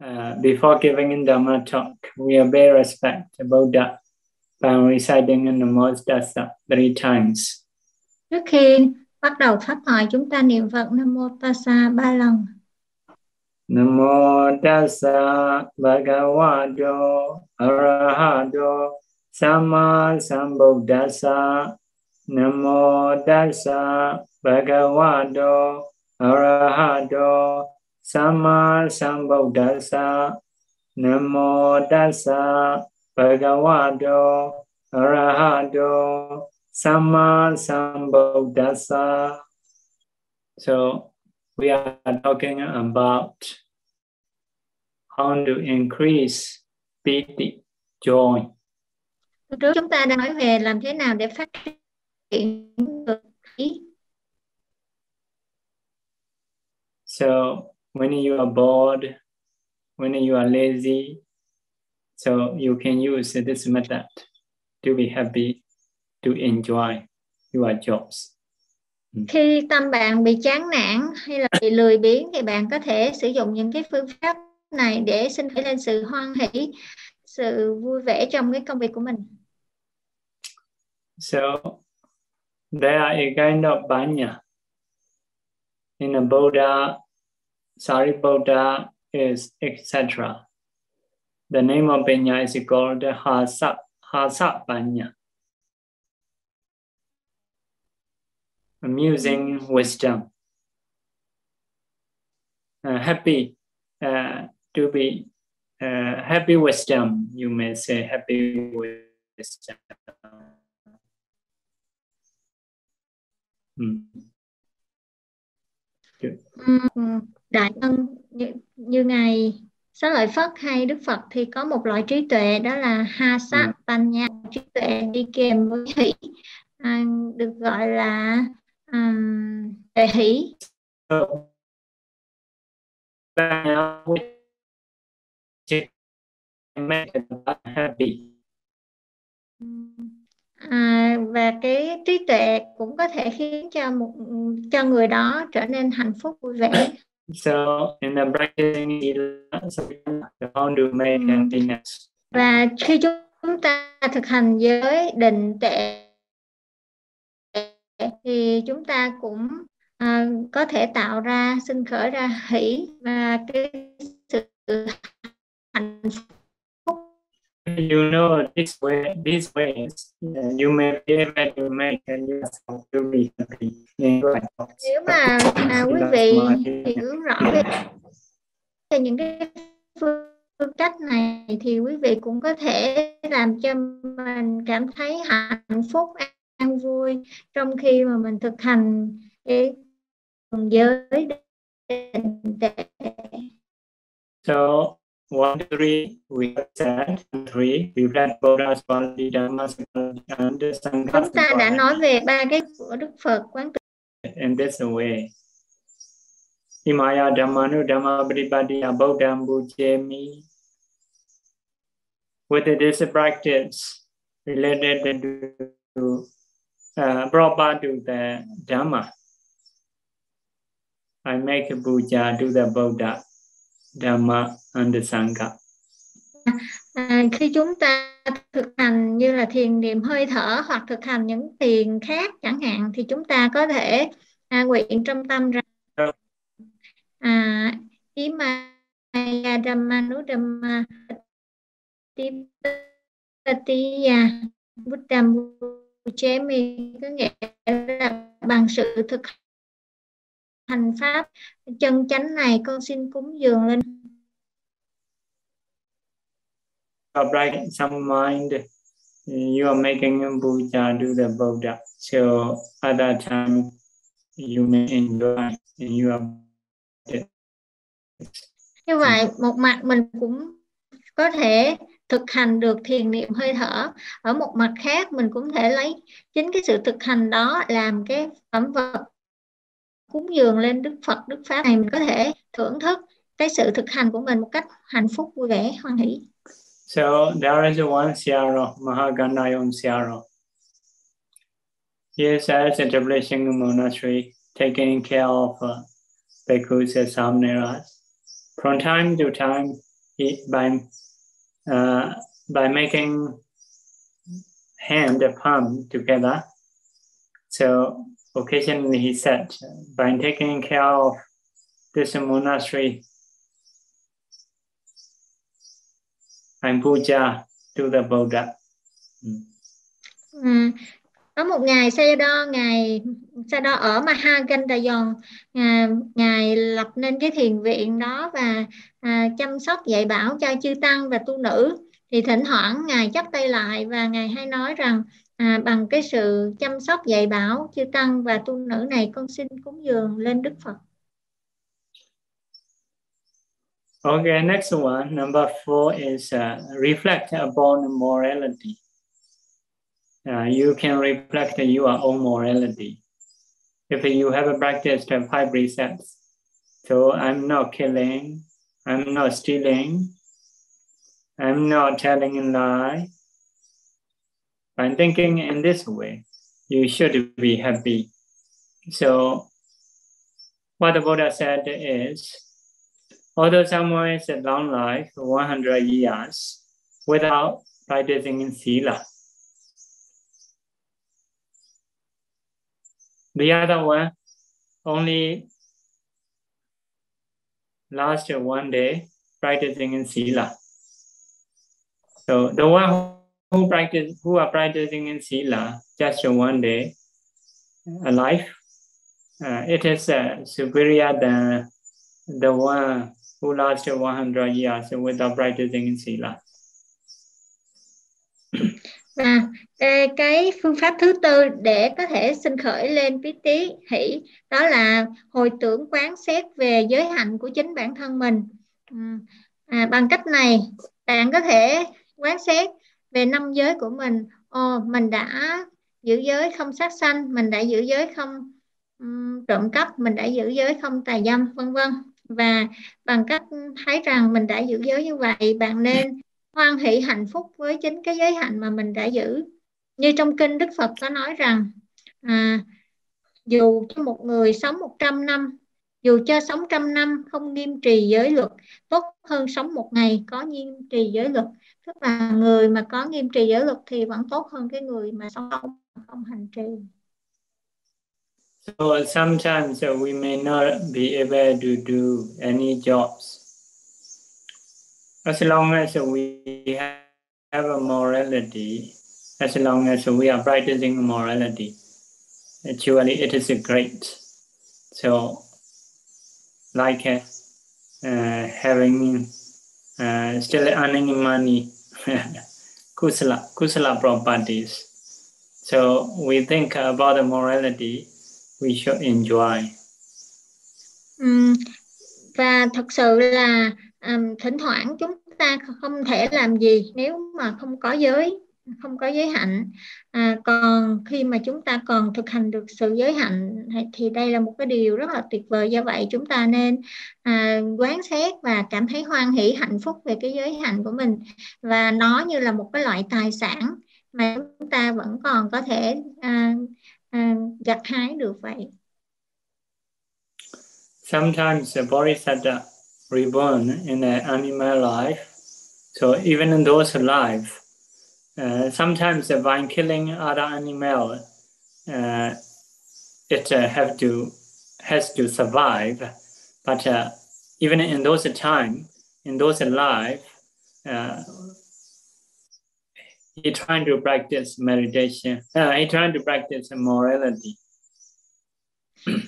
uh, before giving in Dhamma talk, we obey respect to Buddha by reciting in the most dasa three times. Trước khi bắt đầu pháp thoại, chúng ta niệm Phật Nam Mô Tassa ba lần. Nam Mô Tassa Bhagavato Arahato Sama Sambuddhassa Nam Mô Tassa Bhagavato Arahato Sama Sambuddhassa Namo Tassa Bhagavato Arahato Sama Sambuddhassa So we are talking about how to increase piti, joy. Trước chúng ta đang nói về làm thế nào để phát triển So when you are bored, when you are lazy, so you can use this method to be happy, to enjoy your jobs. Hmm. Khi tâm bạn bị chán nản hay là bị lười biếng thì bạn có thể sử dụng những cái phương pháp này để xin khởi lên sự hoan hỷ, sự vui vẻ trong cái công việc của mình. So there are a kind of banya in a Buddha, Sariputta is etc. The name of Panya is called Hasa, Hasa Panya. Amusing wisdom. Uh, happy uh, to be uh, happy wisdom, you may say happy wisdom. Hmm. Đại ân như, như ngài xá lợi phất hay đức phật thì có một loại trí tuệ đó là ha sát ừ. panya trí tuệ đi kèm với hỷ à, được gọi là um, tuệ hỷ. Happy à, và cái trí tuệ cũng có thể khiến cho một cho người đó trở nên hạnh phúc vui vẻ so in the practicing how to make happiness và khi chúng ta thực hành giới định tệ thì chúng ta cũng à, có thể tạo ra sinh khởi ra hỷ và cái sự hạnh you know this way, these ways, you may be able to make yourself to be happy. Nếu mà à, quý vị hiểu rõ về những cái phương cách này thì quý vị cũng có thể làm cho mình cảm thấy hạnh phúc, an vui trong khi mà mình thực hành cái giới định tệ. So one, three, we said three, we read Buddha's body, Dhamma, and Sangha. Chúng ta đã nói về ba cái của Đức Phật quán tự. And that's the way. Imaya Dhammanu Dhamma Pribadi Abodham Bujemi. With this practice related to uh, to the Dhamma, I make a puja to the Buddha. Dhamma and Sangha. À, khi chúng ta thực hành như là thiền niệm hơi thở hoặc thực hành những thiền khác chẳng hạn thì chúng ta có thể à, nguyện trong tâm rằng à, Imaya Dhammanu Dhamma Tipatiya Buddham Buchemi có nghĩa là bằng sự thực hành pháp. Chân chánh này con xin cúng dường lên. Upright some mind. You are making a puja to the Buddha so at that time you may enjoy and you are như vậy một mặt mình cũng có thể thực hành được thiền niệm hơi thở. Ở một mặt khác mình cũng thể lấy chính cái sự thực hành đó làm cái phẩm vật cúng dường lên Đức Phật, Đức Pháp này mình có thể thưởng thức cái sự thực hành của mình một cách hạnh phúc, vui vẻ, hoan hỷ. So there is one Siaro, Mahaganayam Siaro. He is at establishing a monastery, taking care of uh, bhikkhus and samneras. From time to time, he, by uh, by making hand and palm together. So occasionally he said, by taking care of this monastery, and puja to the Buddha. Ừ. Có một ngày Sayadaw, ngài Sayadaw ở Mahagandayon, ngài, à, ngài lập nên cái thiền viện đó và à, chăm sóc dạy bảo cho chư tăng và tu nữ. Thì thỉnh thoảng ngài chắp tay lại và ngài hay nói rằng à, bằng cái sự chăm sóc dạy bảo chư tăng và tu nữ này con xin cúng dường lên Đức Phật. Okay, next one, number four is uh, reflect upon morality. Uh, you can reflect your own morality. If you have practiced five precepts, so I'm not killing, I'm not stealing, I'm not telling a lie. By thinking in this way, you should be happy. So, what the Buddha said is, although someone is a long life, 100 years, without practicing in Sila, The other one only last one day practicing in Sila. So the one who practice who are practicing in Sila just one day alive, uh, it is uh, superior than the one who last 100 years without practicing in Sila. À, cái, cái phương pháp thứ tư để có thể sinh khởi lên bí tí hỷ đó là hồi tưởng quán xét về giới hạnh của chính bản thân mình ừ, à, bằng cách này bạn có thể quán xét về năm giới của mình ồ mình đã giữ giới không sát sanh mình đã giữ giới không um, trộm cắp mình đã giữ giới không tà dâm vân vân. Và bằng cách thấy rằng mình đã giữ giới như vậy bạn nên hoan hỷ hạnh phúc với chính cái giới hạnh mà mình đã giữ. Như trong kinh Đức Phật có nói rằng à, dù cho một người sống 100 năm dù cho sống trăm năm không nghiêm trì giới luật tốt hơn sống một ngày có nghiêm trì giới luật. Tức là người mà có nghiêm trì giới luật thì vẫn tốt hơn cái người mà sống không hành trì. So sometimes uh, we may not be able to do any jobs. As long as we have a morality, as long as we are practicing morality, actually it is great. So, like uh, having uh, still earning money, kusala, kusala properties. So we think about the morality, we should enjoy. Um, và thật sự là um, thỉnh thoảng chúng ta không thể làm gì nếu mà không có giới không có giới hạnh à, còn khi mà chúng ta còn thực hành được sự giới hạnh thì đây là một cái điều rất là tuyệt vời. Do vậy chúng ta nên à, quán xét và cảm thấy hoan hỷ hạnh phúc về cái giới hạnh của mình. Và nó như là một cái loại tài sản mà chúng ta vẫn còn có thể à, à, gặt hái được vậy. Sometimes the Bodhisattva reborn in an animal life. So even in those alive, sometimes by killing other animal, uh, it uh, have to has to survive. But uh, even in those time, in those uh, he trying to practice meditation. Uh, he trying to practice morality.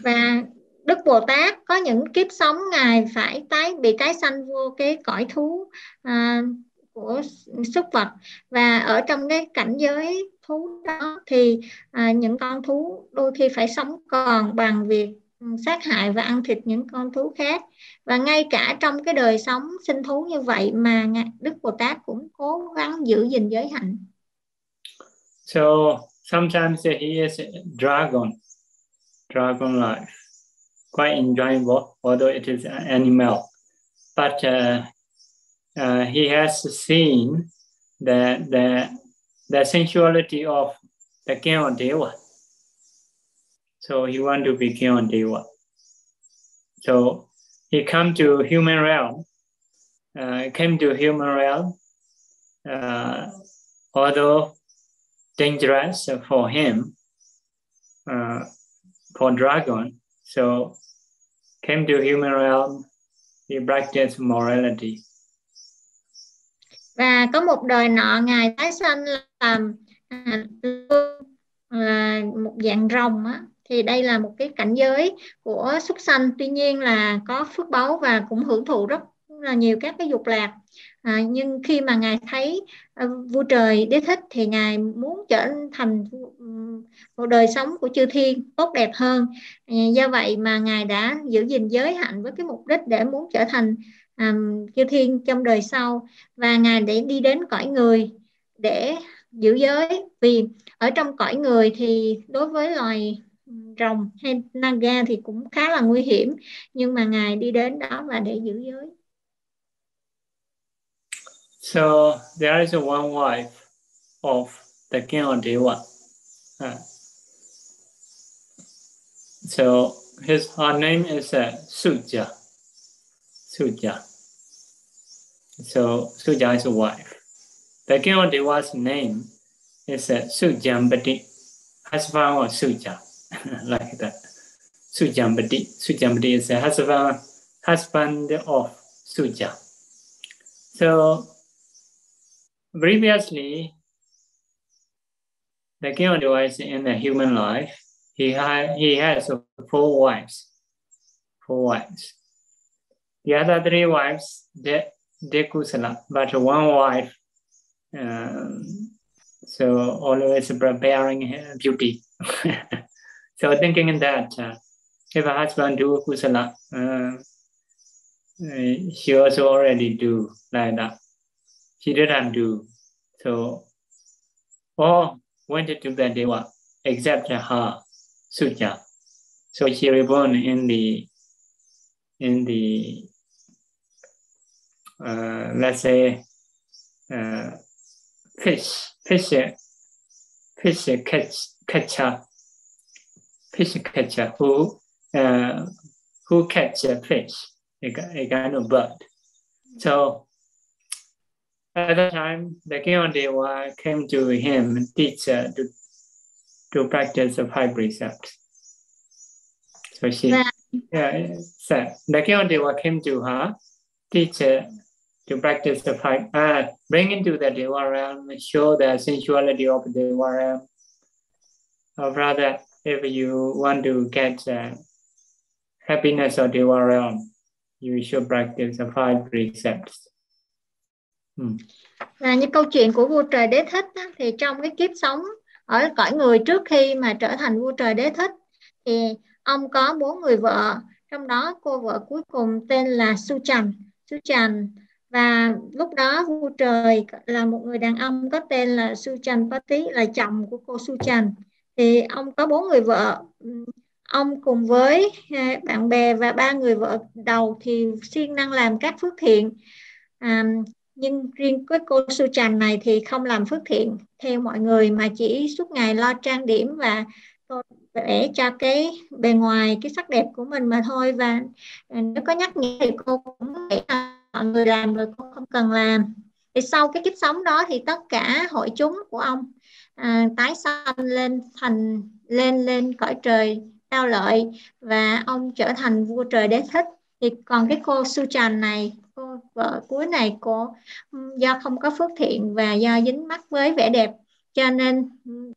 Và Đức Bồ Tát có những kiếp sống ngài phải tái bị tái sanh vô cái cõi thú à, của súc vật và ở trong cái cảnh giới thú đó thì à, những con thú đôi khi phải sống còn bằng việc ừ, sát hại và ăn thịt những con thú khác và ngay cả trong cái đời sống sinh thú như vậy mà Đức Bồ Tát cũng cố gắng giữ gìn giới hạnh. So sometimes he is a dragon, dragon life. quite enjoyable, although it is an animal. But uh, uh, he has seen the, the, the sensuality of the king of Deva. So he want to be king of Deva. So he come to human realm uh, came to human realm, uh, although dangerous for him, uh, for dragon, so came to human realm, he practiced morality. Và có một đời nọ ngài tái sanh làm là à, một dạng rồng á thì đây là một cái cảnh giới của súc sanh. Tuy nhiên là có phước báu và cũng hưởng thụ rất là nhiều các cái dục lạc. À, nhưng khi mà ngài thấy uh, vua trời đế thích thì ngài muốn trở thành một đời sống của chư thiên tốt đẹp hơn. À, do vậy mà ngài đã giữ gìn giới hạnh với cái mục đích để muốn trở thành um, chư thiên trong đời sau và ngài để đi đến cõi người để giữ giới vì ở trong cõi người thì đối với loài rồng hay naga thì cũng khá là nguy hiểm nhưng mà ngài đi đến đó và để giữ giới So there is one wife of the king of Deva. Uh, so his her name is uh, Suja. Suja. So Suja is a wife. The king of Deva's name is uh, Sujambati, husband of Suja. like that. Sujambati. Sujambati is a husband, husband of Suja. So previously, the king was in the human life. He had he has four wives. Four wives. The other three wives, they, dekusala, but one wife, um, so always preparing beauty. So thinking that uh, if a husband do kusala, uh, uh, she also already do like that. She didn't do. So all went to the deva except her suja. So she reborn in the in the uh, let's say uh, fish fish fish catch catcher fish catcher who uh, who catch a fish, a, a kind of bird. So at that time, the king of Dewa came to him and teach uh, to, to practice the five precepts. So she, yeah, so the king of Dewa came to her, teach her to practice the five, uh, bring into the Dewa realm, show the sensuality of the Dewa realm, or rather if you want to get uh, happiness of Deva realm, you should practice the five precepts. Hmm. À, như câu chuyện của vua trời đế thích á, thì trong cái kiếp sống ở cõi người trước khi mà trở thành vua trời đế thích thì ông có bốn người vợ trong đó cô vợ cuối cùng tên là Su Trần Su Trần và lúc đó vua trời là một người đàn ông có tên là Su Pati là chồng của cô Su thì ông có bốn người vợ. Ông cùng với à, bạn bè và ba người vợ đầu thì siêng năng làm các phước thiện. À, nhưng riêng với cô su này thì không làm phước thiện. Theo mọi người mà chỉ suốt ngày lo trang điểm và vẽ cho cái bề ngoài cái sắc đẹp của mình mà thôi. Và à, nếu có nhắc nhở thì cô cũng nghĩ là mọi người làm rồi cũng không cần làm. Thì sau cái kiếp sống đó thì tất cả hội chúng của ông à, tái sanh lên thành lên lên cõi trời cao lợi và ông trở thành vua trời đế thích. Thì còn cái cô su tràn này cô vợ cuối này cô do không có phước thiện và do dính mắc với vẻ đẹp cho nên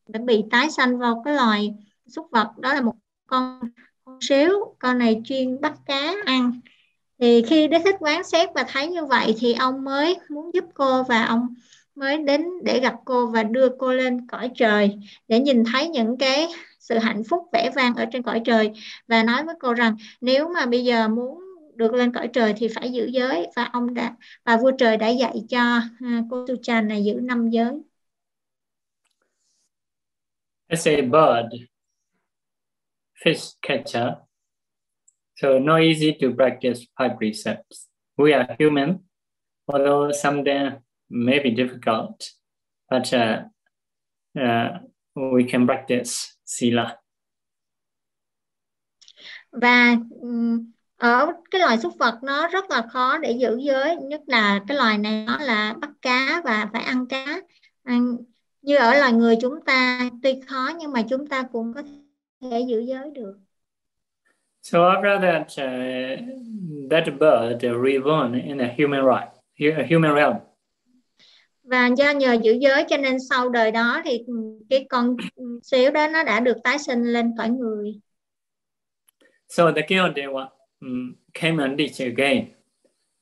đã bị tái sanh vào cái loài súc vật. Đó là một con con xíu con này chuyên bắt cá ăn thì khi đế thích quán xét và thấy như vậy thì ông mới muốn giúp cô và ông mới đến để gặp cô và đưa cô lên cõi trời để nhìn thấy những cái sự hạnh phúc vẻ vang ở trên cõi trời và nói với cô rằng nếu mà bây giờ muốn được lên cõi trời thì phải giữ giới và ông đã và vua trời đã dạy cho à, cô Tu Chan này giữ năm giới. As a bird, fish catcher, so not easy to practice five precepts. We are human, although someday may be difficult, but uh, uh, we can practice sila. Và ở cái loài súc vật nó rất là khó để giữ giới nhất là cái loài này nó là bắt cá và phải ăn cá ăn, như ở loài người chúng ta tuy khó nhưng mà chúng ta cũng có thể giữ giới được So after that, uh, that bird reborn in a human right, a human realm. Và do nhờ giữ giới cho nên sau đời đó thì cái con xíu đó nó đã được tái sinh lên cõi người. So the Dewa um, came and teach again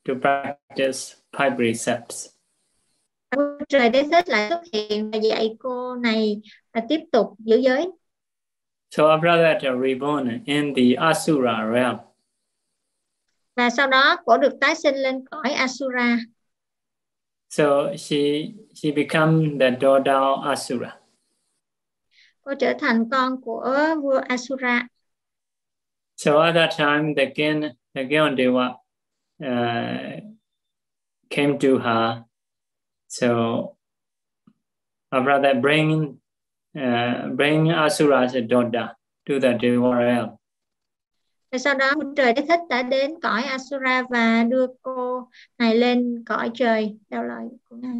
to practice five precepts. Trời Đế Thích lại xuất hiện và dạy cô này là tiếp tục giữ giới. So after that, uh, reborn in the Asura realm. Và sau đó cô được tái sinh lên cõi Asura. So she she became the daughter of Asura. Cô trở thành con của vua Asura. So at that time, the king, the Gyandewa uh, came to her. So after that, bring uh, bring Asura as a daughter to the Deva realm. Và sau đó trời đế thích đã đến cõi Asura và đưa cô này lên cõi trời đau lợi của ngài.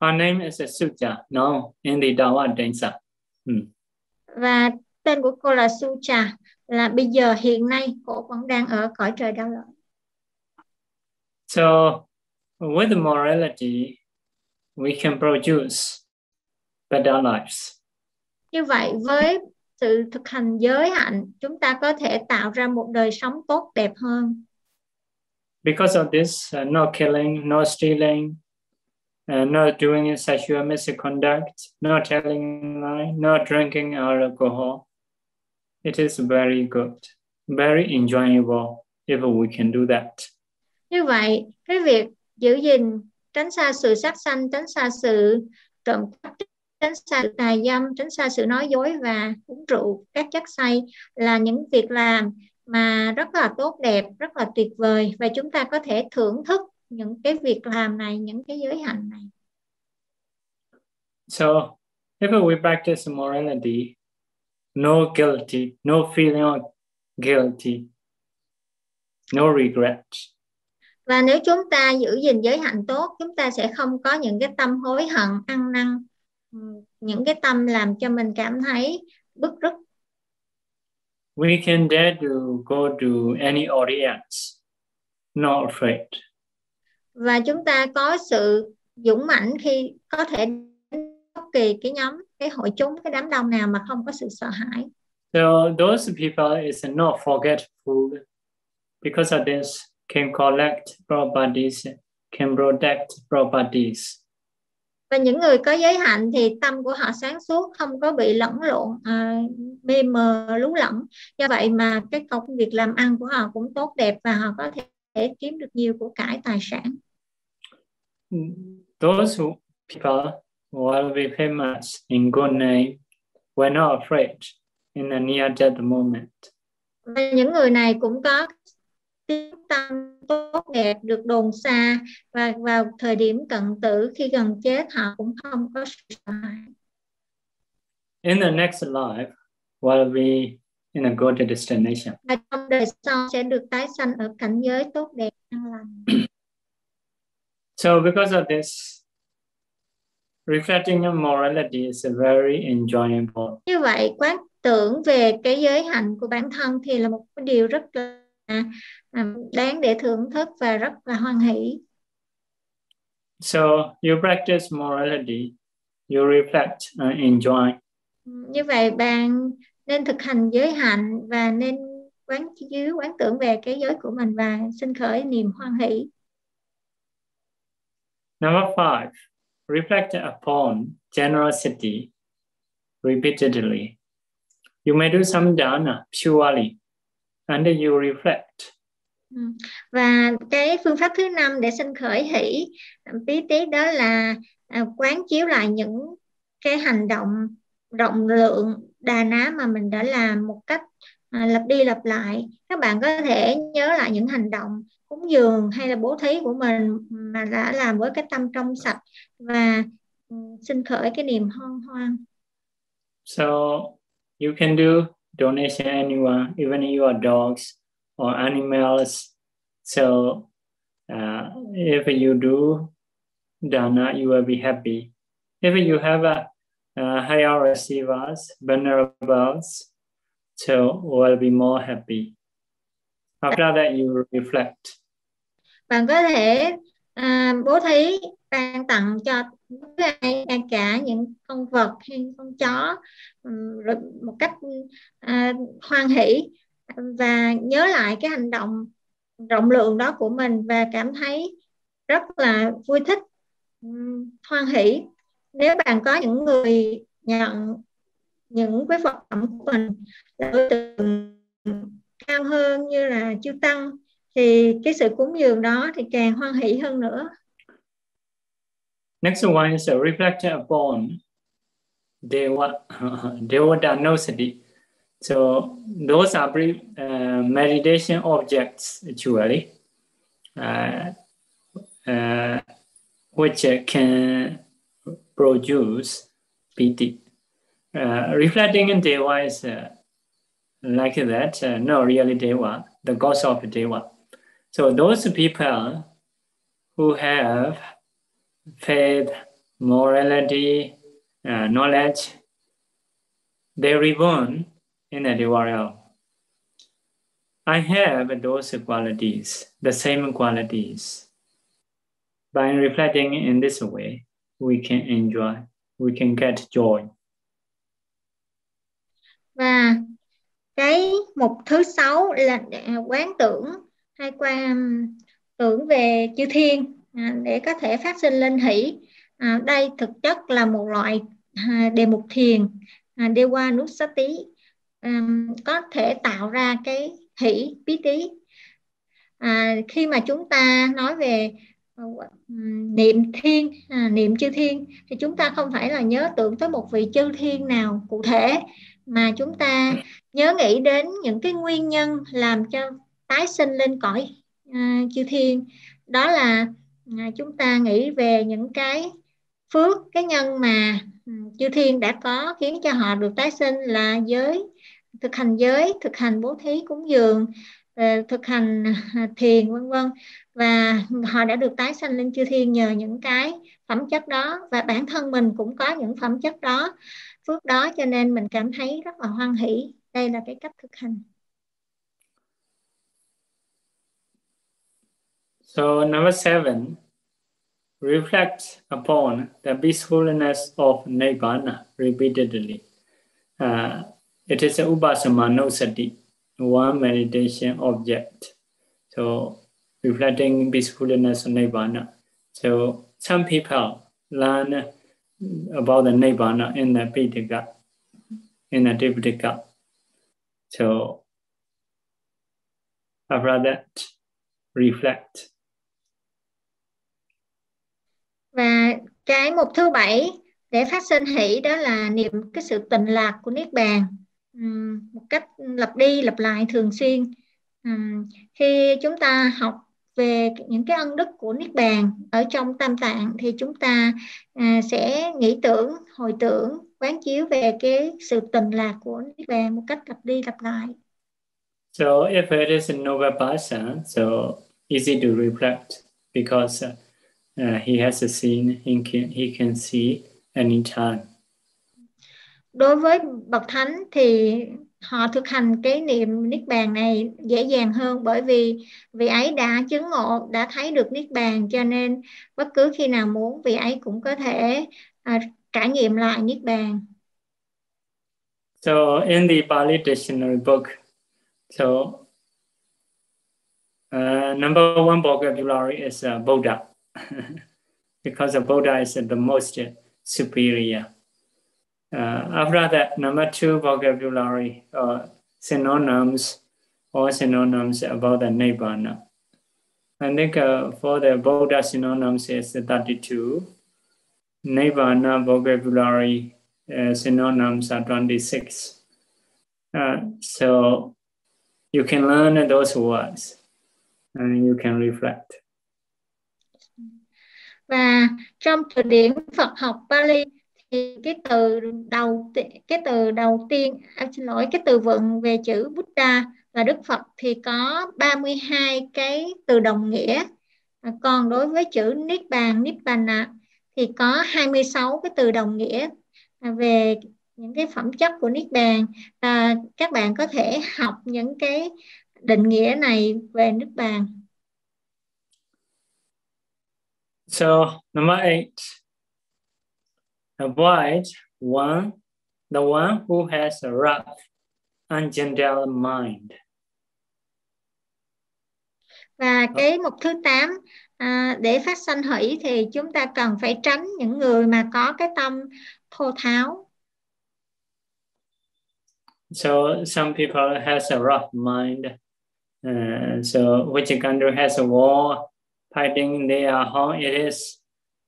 Her name is Sucha, no, in the Dawa Densa. Hmm. Và tên của cô là Sucha, là bây giờ hiện nay cô vẫn đang ở cõi trời đau lợi. So, with morality, we can produce better lives. Như vậy với sự thực hành giới hạnh, chúng ta có thể tạo ra một đời sống tốt đẹp hơn. Because of this, uh, no killing, no stealing, uh, no doing sexual misconduct, no telling lie, no drinking alcohol. It is very good, very enjoyable if we can do that. Như vậy, cái việc giữ gìn, tránh xa sự sát sanh, tránh xa sự trộm cắp, tránh xa tà dâm, tránh xa sự nói dối và uống rượu, các chất say là những việc làm mà rất là tốt đẹp, rất là tuyệt vời và chúng ta có thể thưởng thức những cái việc làm này, những cái giới hạnh này. So, if we practice morality, no guilty, no feeling of guilty, no regret. Và nếu chúng ta giữ gìn giới hạnh tốt, chúng ta sẽ không có những cái tâm hối hận, ăn năn, những cái tâm làm cho mình cảm thấy bức rứt. We can dare to go to any audience, not afraid. Và chúng ta có sự dũng mãnh khi có thể bất kỳ cái nhóm, cái hội chúng, cái đám đông nào mà không có sự sợ hãi. So those people is not forgetful. Because of this, can collect properties, can protect properties. Và những người có giới hạnh thì tâm của họ sáng suốt không có bị lẫn lộn à, mê mờ lú lẫn. Do vậy mà cái công việc làm ăn của họ cũng tốt đẹp và họ có thể kiếm được nhiều của cải tài sản. Those who people who will be famous in good name were not afraid in a near death moment. Và những người này cũng có tâm tốt đẹp được đồn xa và vào thời điểm cận tử khi gần chết họ cũng không có sợ hãi. In the next life, will be in a good destination. Và trong đời sau sẽ được tái sanh ở cảnh giới tốt đẹp an lành. so because of this, reflecting on morality is very enjoyable. Như vậy, quán tưởng về cái giới hạnh của bản thân thì là một cái điều rất là đáng để thưởng thức và rất là hoan hỷ. So you practice morality, you reflect and enjoy. Như vậy bạn nên thực hành giới hạnh và nên quán chiếu quán tưởng về cái giới của mình và sinh khởi niềm hoan hỷ. Number five, reflect upon generosity repeatedly. You may do some dana purely and you reflect. Ừ. Và cái phương pháp thứ năm để sinh khởi hỷ tí tí đó là à, quán chiếu lại những cái hành động rộng lượng đà ná mà mình đã làm một cách à, lặp đi lặp lại các bạn có thể nhớ lại những hành động cúng dường hay là bố thí của mình mà đã làm với cái tâm trong sạch và um, sinh khởi cái niềm hoan hoan so you can do donation anyone, even your dogs or animals. So uh, if you do dana, you will be happy. If you have a, a higher receivers, venerables, so will be more happy. After that, you reflect. Bạn có thể à, bố thí ban tặng cho ai cả những con vật hay con chó một cách à, hoan hỷ và nhớ lại cái hành động rộng lượng đó của mình và cảm thấy rất là vui thích hoan hỷ. Nếu bạn có những người nhận những cái vật phẩm của mình là đối tượng cao hơn như là chư tăng thì cái sự cúng dường đó thì càng hoan hỷ hơn nữa Next one is a reflector upon Deva, Devadanosati. So those are brief, uh, meditation objects actually, uh, uh, which can produce piti. Uh, reflecting in Deva is uh, like that, uh, no really Deva, the ghost of Deva. So those people who have faith, morality, uh, knowledge, they reborn in a world. I have those qualities, the same qualities. By reflecting in this way, we can enjoy, we can get joy. Và cái mục thứ sáu là quán tưởng hay quan tưởng về chư thiên à, để có thể phát sinh lên hỷ. À, đây thực chất là một loại à, đề mục thiền à, dewa nusati à, có thể tạo ra cái hỷ bí tí à, khi mà chúng ta nói về à, niệm thiên à, niệm chư thiên thì chúng ta không phải là nhớ tưởng tới một vị chư thiên nào cụ thể mà chúng ta nhớ nghĩ đến những cái nguyên nhân làm cho tái sinh lên cõi uh, chư thiên. Đó là à, chúng ta nghĩ về những cái phước cái nhân mà ừ, chư thiên đã có khiến cho họ được tái sinh là giới thực hành giới thực hành bố thí cúng dường ờ, thực hành thiền vân vân. Và họ đã được tái sanh lên chư thiên nhờ những cái phẩm chất đó. Và bản thân mình cũng có những phẩm chất đó phước đó cho nên mình cảm thấy rất là hoan hỷ. Đây là cái cách thực hành. So number seven, reflect upon the peacefulness of Nibbana repeatedly. Uh, it is a upasamanusati, one meditation object. So reflecting peacefulness of Nibbana. So some people learn about the Nibbana in the Pitaka, in the Tipitaka. So after that, reflect và cái mục thứ bảy để phát sinh hỷ đó là niệm cái sự tình lạc của niết bàn. Um, một cách lặp đi lặp lại thường xuyên. Um, khi chúng ta học về những cái ân đức của niết bàn ở trong tam tạng thì chúng ta à, sẽ nghĩ tưởng hồi tưởng quán chiếu về cái sự tình lạc của niết bàn một cách lặp đi lặp lại. So if it is in noble so easy to reflect because uh, uh, he has a scene he can he can see anytime. Đối với bậc thánh thì họ thực hành cái niệm niết bàn này dễ dàng hơn bởi vì vị ấy đã chứng ngộ đã thấy được niết bàn cho nên bất cứ khi nào muốn vị ấy cũng có thể uh, trải nghiệm lại niết bàn. So in the Pali dictionary book, so uh, number one vocabulary is uh, Buddha. because the Buddha is the most superior. Uh, after that, number two vocabulary uh, synonyms or synonyms about the Nibbana. I think uh, for the Buddha synonyms is 32. Nibbana vocabulary uh, synonyms are 26. Uh, so you can learn those words and you can reflect. Và trong từ điển Phật học Pali thì cái từ đầu cái từ đầu tiên à, xin lỗi cái từ vựng về chữ Buddha là Đức Phật thì có 32 cái từ đồng nghĩa. À, còn đối với chữ Niết Bàn Nibbana thì có 26 cái từ đồng nghĩa à, về những cái phẩm chất của Niết Bàn và các bạn có thể học những cái định nghĩa này về Niết Bàn So number eight, avoid one, the one who has a rough, ungentle mind. Và cái mục thứ 8 à, để phát sanh hỷ thì chúng ta cần phải tránh những người mà có cái tâm thô tháo. So some people has a rough mind. Uh, so which country has a war fighting their home it is.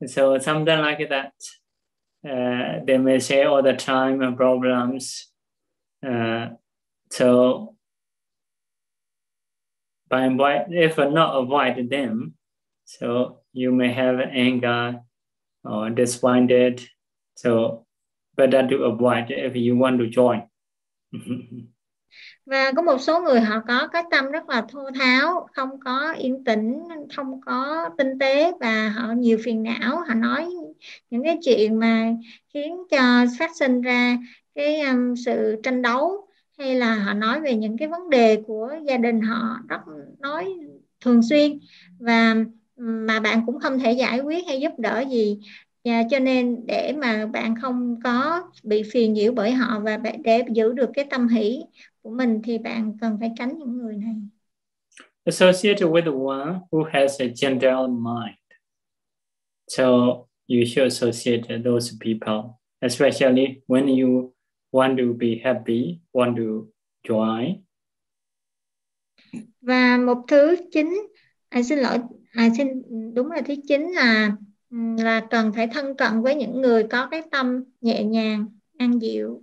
So something like that. Uh, they may say all the time problems. Uh, so by avoid, if not avoid them, so you may have anger or disappointed. So better to avoid if you want to join. và có một số người họ có cái tâm rất là thô tháo không có yên tĩnh không có tinh tế và họ nhiều phiền não. Họ nói những cái chuyện mà khiến cho phát sinh ra cái um, sự tranh đấu hay là họ nói về những cái vấn đề của gia đình họ rất nói thường xuyên. Và um, mà bạn cũng không thể giải quyết hay giúp đỡ gì. Và cho nên để mà bạn không có bị phiền nhiễu bởi họ và để giữ được cái tâm hỷ của mình thì bạn cần phải tránh những người này. Associated with one who has a gentle mind. So you should associate those people, especially when you want to be happy, want to join. Và một thứ chính, à, xin lỗi, à, xin đúng là thứ chính là là cần phải thân cận với những người có cái tâm nhẹ nhàng, an dịu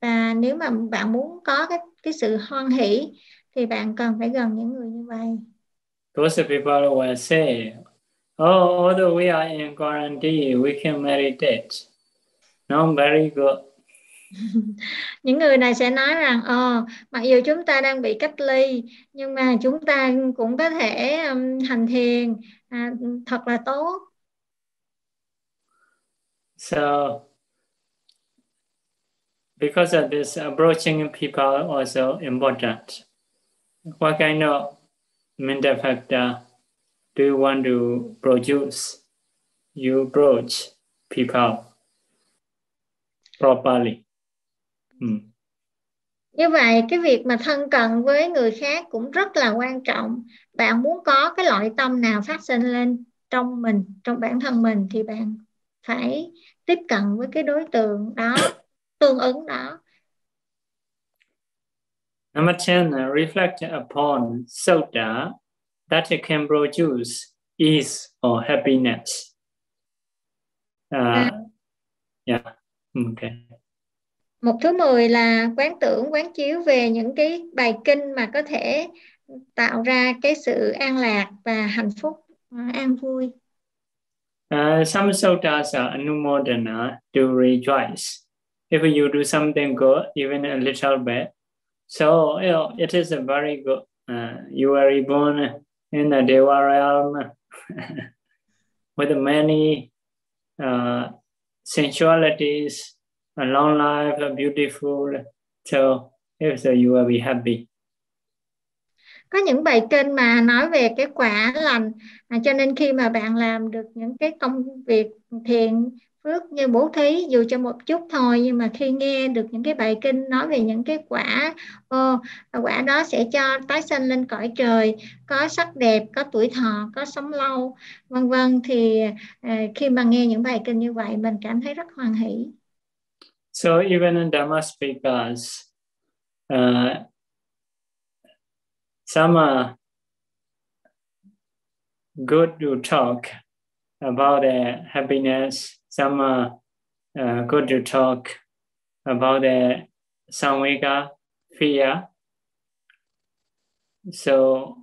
và nếu mà bạn muốn có cái cái sự hoan hỷ thì bạn cần phải gần những người như vậy. Those people will say, oh, although we are in quarantine, we can meditate. No, very good. những người này sẽ nói rằng ờ mặc dù chúng ta đang bị cách ly nhưng mà chúng ta cũng có thể um, hành thiền à, thật là tốt so because of this, approaching people also important. What kind of mental factor do you want to produce? You approach people properly. Hmm. Như vậy cái việc mà thân cận với người khác cũng rất là quan trọng. Bạn muốn có cái loại tâm nào phát sinh lên trong mình, trong bản thân mình thì bạn phải tiếp cận với cái đối tượng đó tương ứng đó. Number 10, uh, reflect upon sota that it can produce ease or happiness. Uh, à. yeah, okay. Một thứ 10 là quán tưởng, quán chiếu về những cái bài kinh mà có thể tạo ra cái sự an lạc và hạnh phúc, an vui. Uh, some sotas are anumodana to rejoice if you do something good, even a little bit. So you know, it is a very good. Uh, you are reborn in the Deva realm with many uh, sensualities, a long life, a beautiful. So if so, you will be happy. Có những bài kinh mà nói về cái quả lành, à, cho nên khi mà bạn làm được những cái công việc thiện rất như bố thí dù cho một chút thôi nhưng mà khi nghe được những cái bài kinh nói về những cái quả ô, quả đó sẽ cho tái sinh lên cõi trời có sắc đẹp có tuổi thọ có sống lâu vân vân. Thì uh, khi mà nghe những bài kinh như vậy mình cảm thấy rất hoan hỷ. So even in Dhamma speakers, uh, ờ, some are good to talk about their happiness some uh, uh, good talk about the samvega fear. So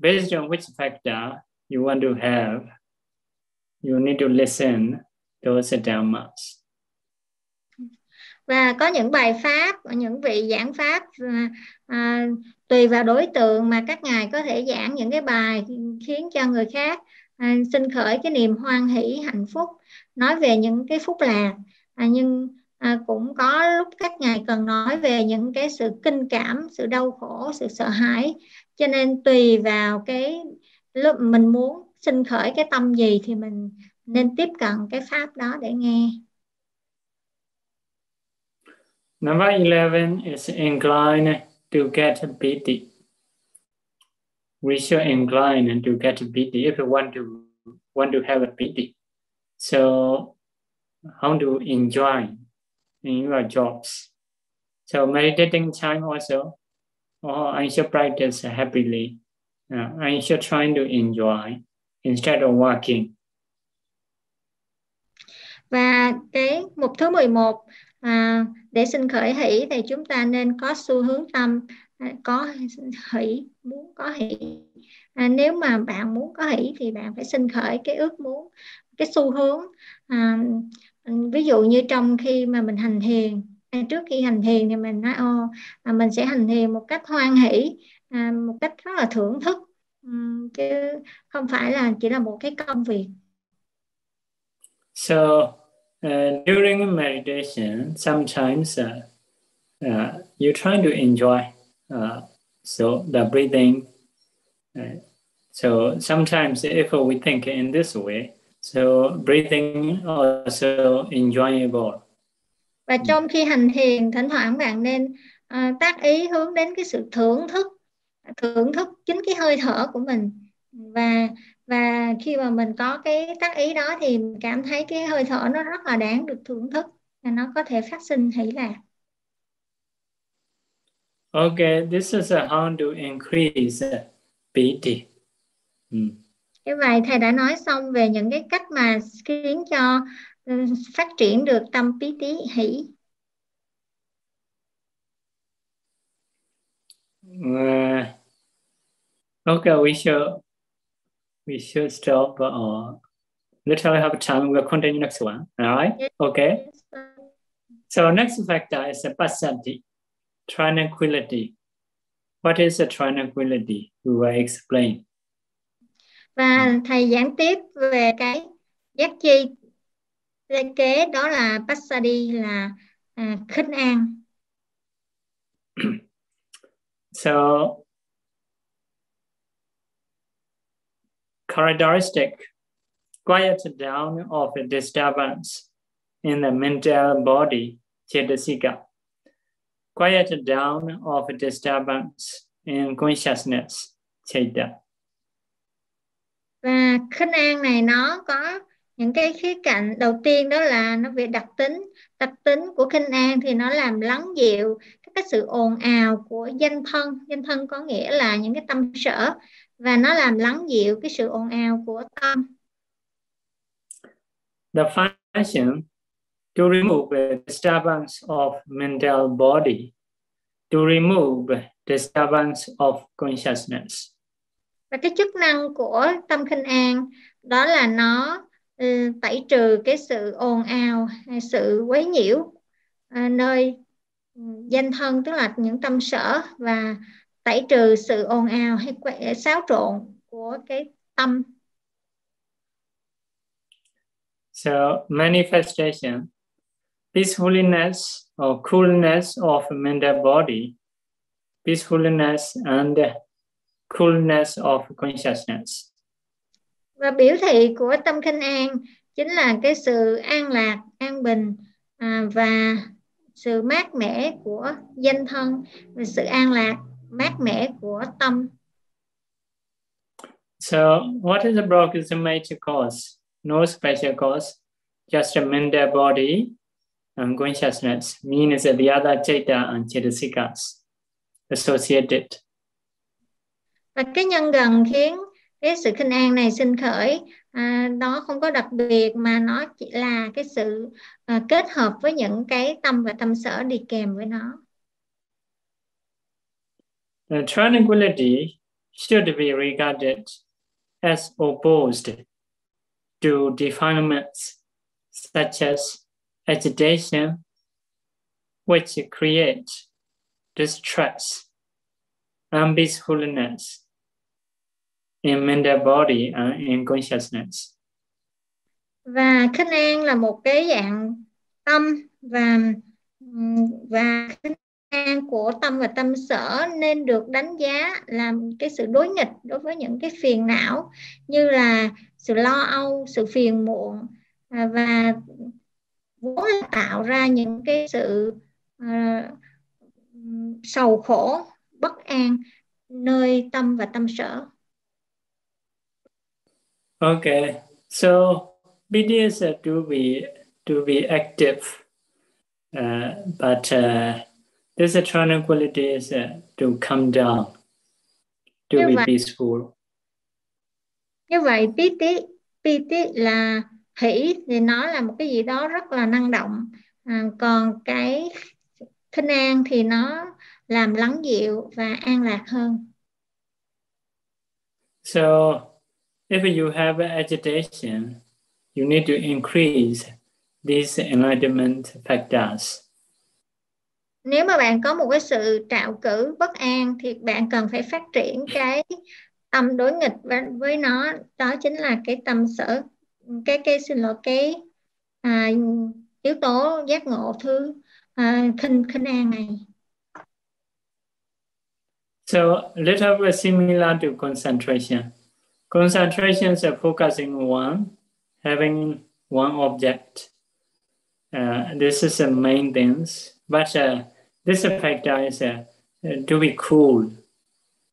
based on which factor you want to have, you need to listen those dhammas. Và có những bài pháp, những vị giảng pháp à, à, tùy vào đối tượng mà các ngài có thể giảng những cái bài khiến cho người khác à, sinh khởi cái niềm hoan hỷ hạnh phúc, nói về những cái phúc lạc. À, nhưng à, cũng có lúc các ngài cần nói về những cái sự kinh cảm sự đau khổ sự sợ hãi cho nên tùy vào cái lúc mình muốn sinh khởi cái tâm gì thì mình nên tiếp cận cái pháp đó để nghe Number 11 is inclined to get pity. We should incline and to get pity if we want to want to have a pity. So how to enjoy in your jobs. So meditating time also, or I should practice happily. Uh, I should try to enjoy instead of working. Và cái mục thứ 11 à, để sinh khởi hỷ thì chúng ta nên có xu hướng tâm có hỷ muốn có hỷ. À, nếu mà bạn muốn có hỷ thì bạn phải sinh khởi cái ước muốn cái xu hướng. À, ví dụ như trong khi mà mình hành thiền à, trước khi hành thiền thì mình nói ô à, mình sẽ hành thiền một cách hoan hỷ à, một cách rất là thưởng thức. Um, chứ không phải là chỉ là một cái công việc. So uh, during meditation sometimes uh, uh, you try to enjoy uh, so the breathing uh, so sometimes if we think in this way So breathing also enjoyable. Và trong khi hành thiền, thỉnh thoảng bạn nên uh, tác ý hướng đến cái sự thưởng thức, thưởng thức chính cái hơi thở của mình và và khi mà mình có cái tác ý đó thì cảm thấy cái hơi thở nó rất là đáng được thưởng thức và nó có thể phát sinh hỷ lạc. Okay, this is how to increase piti. Hmm cái bài thầy đã nói xong về những cái cách mà khiến cho ừ, phát triển được tâm bí tí hỷ. Uh, okay we should we should stop or let's have time. We'll continue next one. All right? Okay. So next factor is the passaddhi tranquility. What is the tranquility? We will explain và thầy giảng tiếp về cái giác chi. Kế đó là pasadi là à, khinh an. So characteristic quiet down of the disturbance in the mental body chetasika quiet down of disturbance in consciousness chaita và khinh an này nó có những cái khía cạnh. Đầu tiên đó là nó về đặc tính. Đặc tính của khinh an thì nó làm lắng dịu các cái sự ồn ào của danh thân. Danh thân có nghĩa là những cái tâm sở. Và nó làm lắng dịu cái sự ồn ào của tâm. The function to remove the disturbance of mental body to remove disturbance of consciousness. Và cái chức năng của tâm khinh an đó là nó ừ, tẩy trừ cái sự ồn ào sự quấy nhiễu uh, nơi ừ, danh thân tức là những tâm sở và tẩy trừ sự ồn ào hay quậy, xáo trộn của cái tâm. So manifestation, peacefulness or coolness of mental body, peacefulness and coolness of consciousness. Và biểu thị của tâm khinh an chính là cái sự an lạc, an bình à, và sự mát mẻ của danh thân và sự an lạc, mát mẻ của tâm. So, what is the approximate cause? No special cause, just a mental body and consciousness means that the other chaita and chetasikas associated và cái nhân gần khiến cái sự khinh an này sinh khởi à, đó không có đặc biệt mà nó chỉ là cái sự à, kết hợp với những cái tâm và tâm sở đi kèm với nó. The tranquility should be regarded as opposed to defilements such as agitation, which creates distress, unpeacefulness in mental body and in consciousness. Và khinh an là một cái dạng tâm và và khinh an của tâm và tâm sở nên được đánh giá làm cái sự đối nghịch đối với những cái phiền não như là sự lo âu, sự phiền muộn à, và vốn là tạo ra những cái sự uh, sầu khổ, bất an nơi tâm và tâm sở. Okay, so BDS to be to be active, uh, but uh, this tranquility is uh, to come down, to Như be vậy. peaceful. Như vậy, piti piti là hỷ thì nó là một cái gì đó rất là năng động. À, còn cái khinh an thì nó làm lắng dịu và an lạc hơn. So if you have agitation you need to increase these enlightenment factors. Nếu mà bạn có một cái sự trạo cử bất an thì bạn cần phải phát triển cái tâm đối nghịch với, với nó. Đó chính là cái tâm sở cái cái xin lỗi cái à, yếu tố giác ngộ thứ à, khinh khinh an này So little bit similar to concentration. Concentration is focusing on one, having one object. Uh, this is the main things. But uh, this factor is uh, to be cool,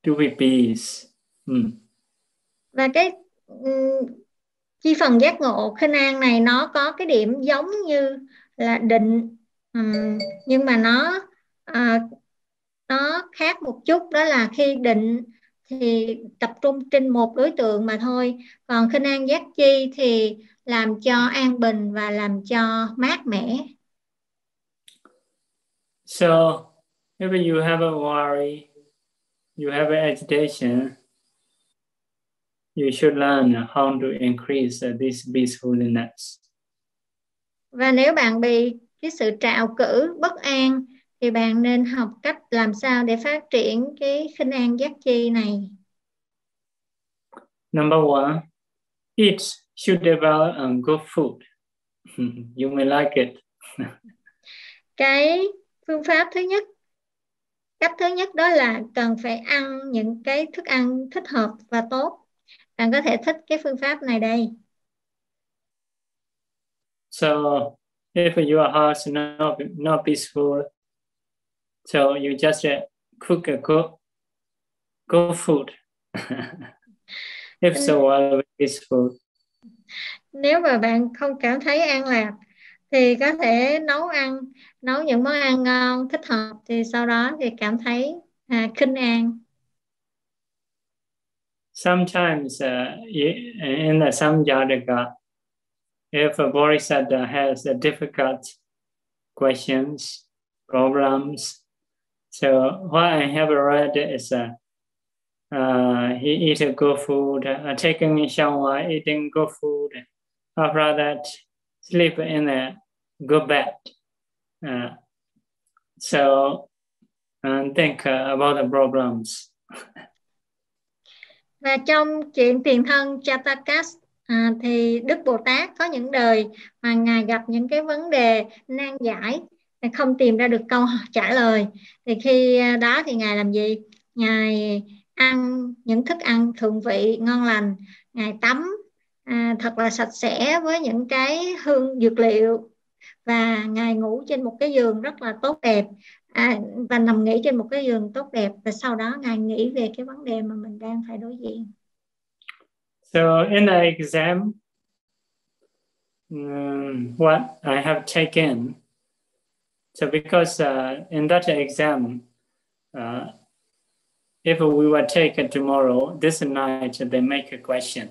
to be peace. Mm. Và cái chi phần giác ngộ khinh an này nó có cái điểm giống như là định um, nhưng mà nó uh, nó khác một chút đó là khi định thì tập trung trên một đối tượng mà thôi. Còn khinh an giác chi thì làm cho an bình và làm cho mát mẻ. So if you have a worry you have an agitation you should learn how to increase this peacefulness. Và nếu bạn bị cái sự trạo cử bất an thì bạn nên học cách làm sao để phát triển cái khinh an giác chi này. Number one, eat suitable and good food. you may like it. cái phương pháp thứ nhất cách thứ nhất đó là cần phải ăn những cái thức ăn thích hợp và tốt bạn có thể thích cái phương pháp này đây. So if your heart is not not peaceful so you just uh, cook a good good food. If so well peaceful. Nếu mà bạn không cảm thấy an lạc thì có thể nấu ăn nấu những món ăn ngon thích hợp thì sau đó thì cảm thấy à, khinh an sometimes uh, in the Samjataka, if a bodhisattva has uh, difficult questions, problems, so what I have read is uh, uh, he eat good food, uh, taking a shower, eating good food. After that, sleep in a good bed. Uh, so, and think uh, about the problems. và trong chuyện tiền thân Chatakas à, thì Đức Bồ Tát có những đời mà ngài gặp những cái vấn đề nan giải không tìm ra được câu trả lời. Thì khi à, đó thì ngài làm gì? Ngài ăn những thức ăn thượng vị ngon lành. Ngài tắm à, thật là sạch sẽ với những cái hương dược liệu. Và ngài ngủ trên một cái giường rất là tốt đẹp à, và nằm nghỉ trên một cái giường tốt đẹp và sau đó ngài nghĩ về cái vấn đề mà mình đang phải đối diện. So in the exam, um, what I have taken, so because uh, in that exam, uh, if we were taken tomorrow, this night they make a question.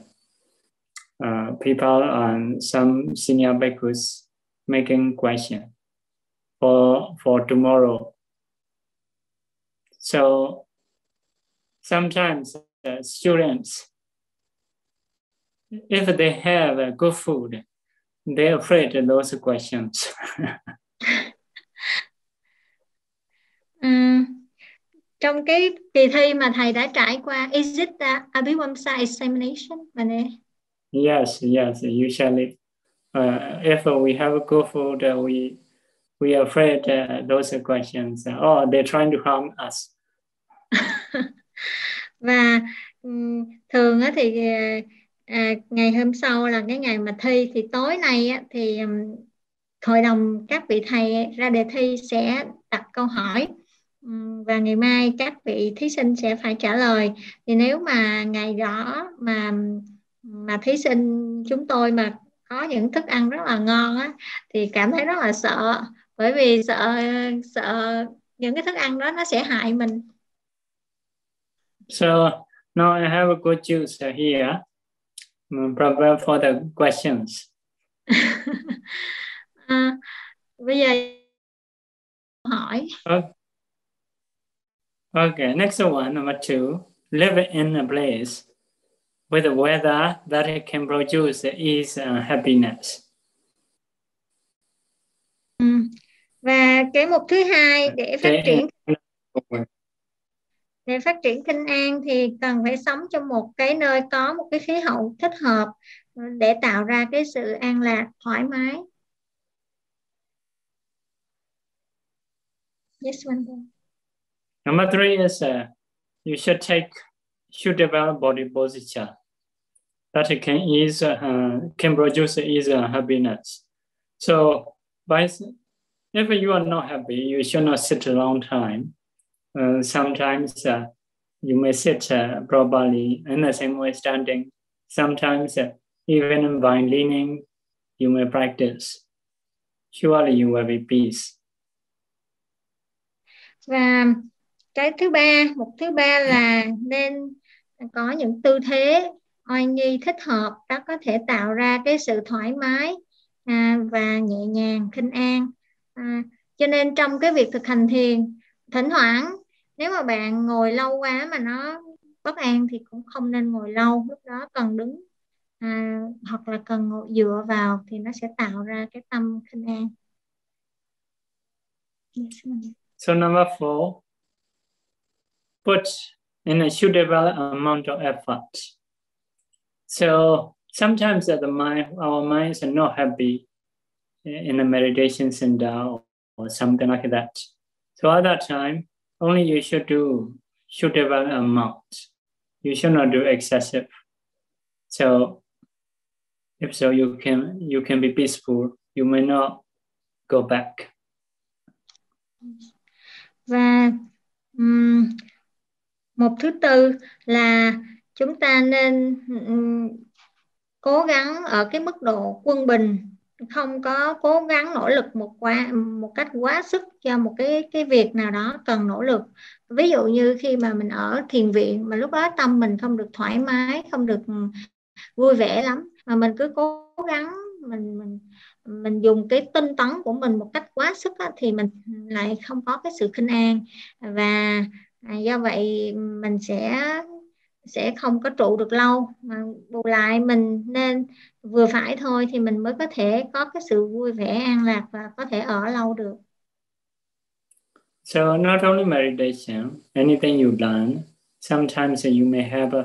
Uh, people and some senior bhikkhus making question for for tomorrow. So sometimes uh, students, if they have uh, good food, they're afraid of those questions. um, trong cái kỳ thi mà thầy đã trải qua, is it the Abhivamsa examination? Yes, yes, usually. Uh, if we have a good food, uh, we we are afraid uh, those questions. Oh, they're trying to harm us. Và um, thường á thì à, ngày hôm sau là cái ngày mà thi thì tối nay á, thì um, hội đồng các vị thầy ra đề thi sẽ đặt câu hỏi và ngày mai các vị thí sinh sẽ phải trả lời thì nếu mà ngày đó mà mà thí sinh chúng tôi mà có những thức ăn rất là ngon á thì cảm thấy rất là sợ bởi vì sợ sợ những cái thức ăn đó nó sẽ hại mình. So now I have a good juice here. Prepare for the questions. à, bây giờ hỏi. Okay. okay, next one, number two. Live in a place with a weather that can produce ease and happiness. Ừ. Và cái mục thứ hai để phát triển để phát triển kinh an thì cần phải sống trong một cái nơi có một cái khí hậu thích hợp để tạo ra cái sự an lạc thoải mái. Yes, one more. Number three is uh, you should take should develop body posture that can ease uh, can produce ease and happiness. So by if you are not happy, you should not sit a long time. Uh, sometimes uh, you may sit uh, properly in the same way standing. Sometimes uh, even by leaning, you may practice. Surely you will be peace. Và cái thứ ba, mục thứ ba là nên có những tư thế oai nghi thích hợp đó có thể tạo ra cái sự thoải mái à, và nhẹ nhàng, khinh an. À, cho nên trong cái việc thực hành thiền, thỉnh thoảng nếu mà bạn ngồi lâu quá mà nó bất an thì cũng không nên ngồi lâu lúc đó cần đứng à, hoặc là cần ngồi dựa vào thì nó sẽ tạo ra cái tâm khinh an. Dạ, so number four, put in a suitable amount of effort. So sometimes the mind, our minds are not happy. In a meditation center or, or something like that. So at that time, only you should do suitable amount. You should not do excessive. So if so, you can you can be peaceful. You may not go back. Và um, một thứ tư là chúng ta nên um, cố gắng ở cái mức độ quân bình không có cố gắng nỗ lực một quá một cách quá sức cho một cái cái việc nào đó cần nỗ lực. Ví dụ như khi mà mình ở thiền viện mà lúc đó tâm mình không được thoải mái không được ừ, vui vẻ lắm mà mình cứ cố gắng mình mình mình dùng cái tinh tấn của mình một cách quá sức á, thì mình lại không có cái sự khinh an. Và à, do vậy mình sẽ sẽ không có trụ được lâu mà bù lại mình nên vừa phải thôi thì mình mới có thể có cái sự vui vẻ an lạc và có thể ở lâu được. So not only meditation, anything you learn, sometimes you may have a,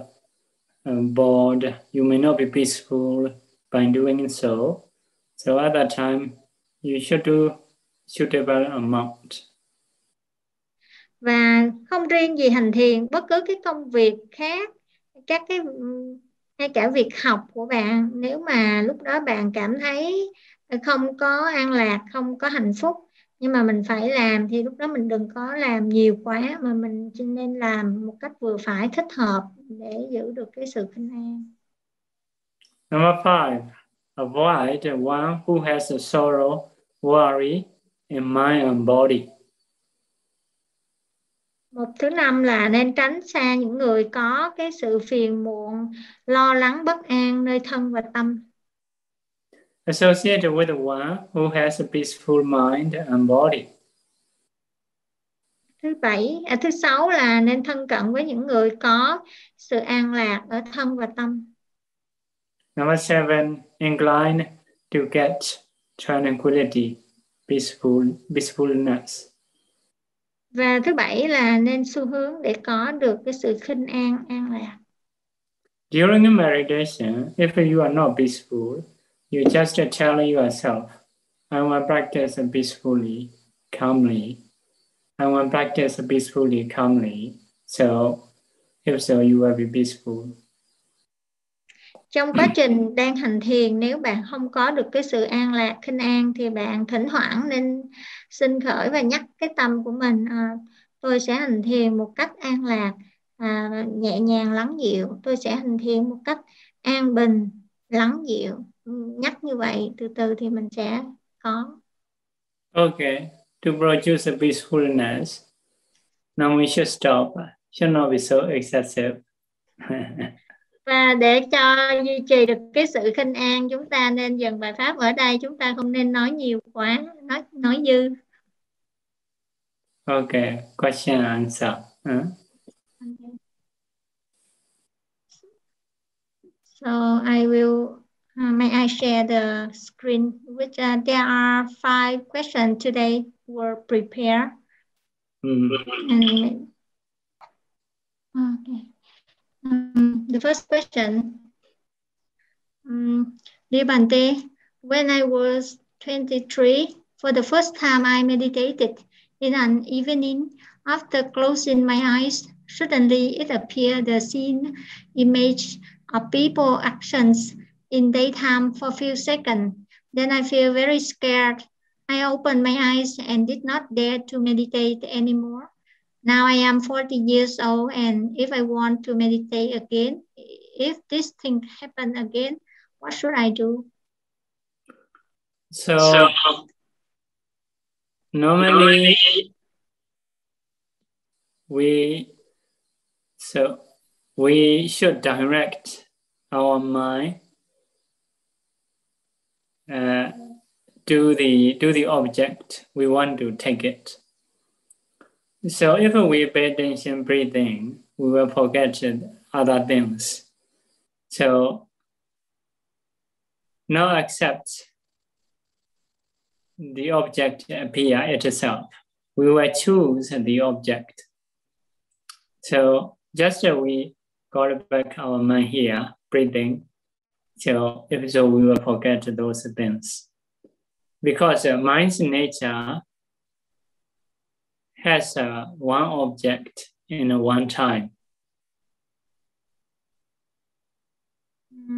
a bored, you may not be peaceful by doing so. So at that time, you should do suitable amount. Và không riêng gì hành thiền, bất cứ cái công việc khác, các cái hay cả việc học của bạn nếu mà lúc đó bạn cảm thấy không có an lạc không có hạnh phúc nhưng mà mình phải làm thì lúc đó mình đừng có làm nhiều quá mà mình nên làm một cách vừa phải thích hợp để giữ được cái sự bình an. Number five, avoid the one who has a sorrow, worry in mind and body một thứ năm là nên tránh xa những người có cái sự phiền muộn lo lắng bất an nơi thân và tâm. Associated with the one who has a peaceful mind and body. Thứ bảy à, thứ sáu là nên thân cận với những người có sự an lạc ở thân và tâm. Number seven incline to get tranquility, peaceful, peacefulness. Và thứ bảy là nên xu hướng để có được cái sự khinh an, an lạc. During a meditation, if you are not peaceful, you just tell yourself, I want to practice peacefully, calmly. I want to practice peacefully, calmly. So, if so, you will be peaceful. Trong quá trình đang hành thiền, nếu bạn không có được cái sự an lạc, khinh an thì bạn thỉnh thoảng nên sinh khởi và nhắc cái tâm của mình à, tôi sẽ hành thiền một cách an lạc à, nhẹ nhàng lắng dịu. Tôi sẽ hành thiền một cách an bình lắng dịu. Nhắc như vậy từ từ thì mình sẽ có. Okay, to produce a peacefulness, now we should stop. Should not be so excessive. và để cho duy trì được cái sự khinh an chúng ta nên dừng bài pháp ở đây chúng ta không nên nói nhiều quá nói nói dư Okay, question answer. Huh? Okay. So I will, uh, may I share the screen, which uh, there are five questions today were prepared. Mm. And, okay. Um, the first question, um, when I was 23, for the first time I meditated in an evening after closing my eyes, suddenly it appeared the scene image of people actions in daytime for a few seconds. Then I feel very scared. I opened my eyes and did not dare to meditate anymore. Now I am 40 years old and if I want to meditate again, if this thing happen again, what should I do? So, so normally we so we should direct our mind uh, to the to the object we want to take it. So if we pay attention breathing, we will forget other things. So now accept the object appear itself. We will choose the object. So just uh, we got back our mind here, breathing. So if so, we will forget those things. Because uh, mind's nature has uh, one object in a one time. Ừ.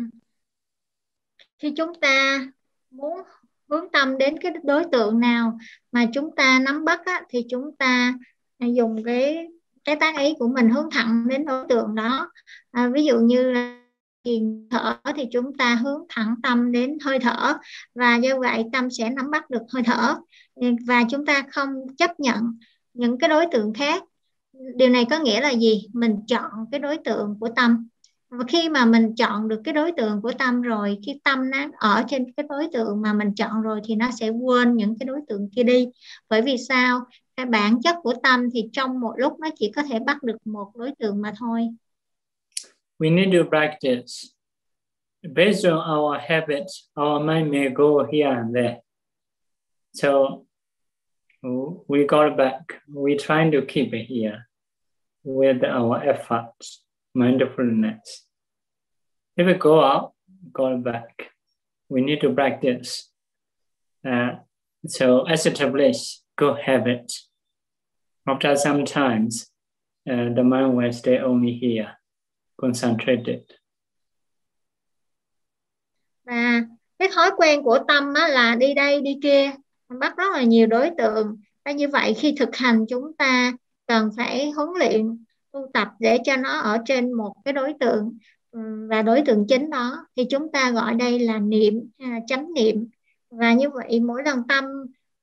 Khi chúng ta muốn hướng tâm đến cái đối tượng nào mà chúng ta nắm bắt á, thì chúng ta dùng cái cái tác ý của mình hướng thẳng đến đối tượng đó. À, ví dụ như là thiền thở thì chúng ta hướng thẳng tâm đến hơi thở và do vậy tâm sẽ nắm bắt được hơi thở. Và chúng ta không chấp nhận những cái đối tượng khác. Điều này có nghĩa là gì? Mình chọn cái đối tượng của tâm. Và khi mà mình chọn được cái đối tượng của tâm rồi, khi tâm nó ở trên cái đối tượng mà mình chọn rồi thì nó sẽ quên những cái đối tượng kia đi. Bởi vì sao? Cái bản chất của tâm thì trong một lúc nó chỉ có thể bắt được một đối tượng mà thôi. We need to practice. Based on our habits, our mind may go here and there. So we got back We're trying to keep it here with our efforts mindfulness If we go out, go back, we need to practice. Uh, so establish good habit. Go have it. After some times, uh, the mind will stay only here, concentrated. Và cái thói quen của tâm á, là đi đây đi kia, bắt rất là nhiều đối tượng. Và như vậy khi thực hành chúng ta cần phải huấn luyện, tu tập để cho nó ở trên một cái đối tượng ừ, và đối tượng chính đó. Thì chúng ta gọi đây là niệm à, chánh niệm. Và như vậy mỗi lần tâm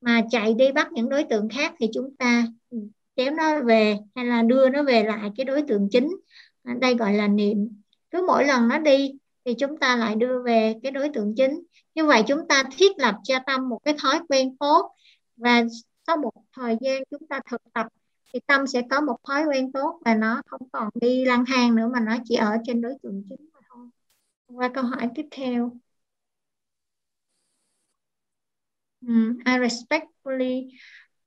mà chạy đi bắt những đối tượng khác thì chúng ta ừ, kéo nó về hay là đưa nó về lại cái đối tượng chính. Đây gọi là niệm. Cứ mỗi lần nó đi thì chúng ta lại đưa về cái đối tượng chính như vậy chúng ta thiết lập cho tâm một cái thói quen tốt và sau một thời gian chúng ta thực tập thì tâm sẽ có một thói quen tốt và nó không còn đi lang thang nữa mà nó chỉ ở trên đối tượng chính mà thôi qua câu hỏi tiếp theo um, I respectfully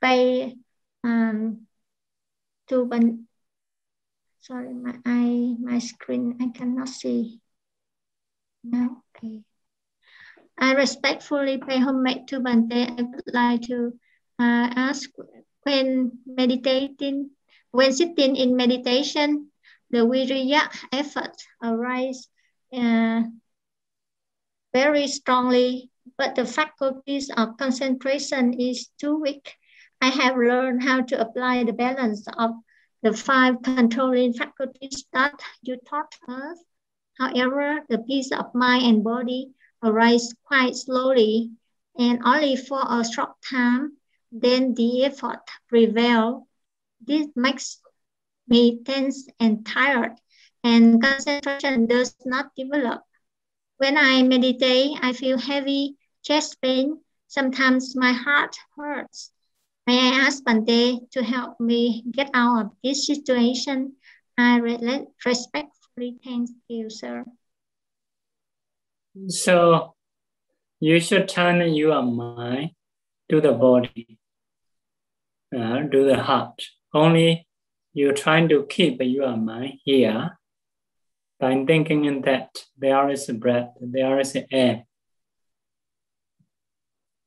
pay um, to Ben. Sorry, my I my screen I cannot see. No, okay. I respectfully pay homage to Bante. I would like to uh, ask when meditating, when sitting in meditation, the viriya effort arise uh, very strongly, but the faculties of concentration is too weak. I have learned how to apply the balance of the five controlling faculties that you taught us. However, the peace of mind and body arise quite slowly and only for a short time, then the effort prevail. This makes me tense and tired and concentration does not develop. When I meditate, I feel heavy chest pain. Sometimes my heart hurts. May I ask Bante to help me get out of this situation? I respectfully thank you, sir. So you should turn your mind to the body, uh, to the heart. Only you're trying to keep your mind here by thinking in that there is a breath, there is air.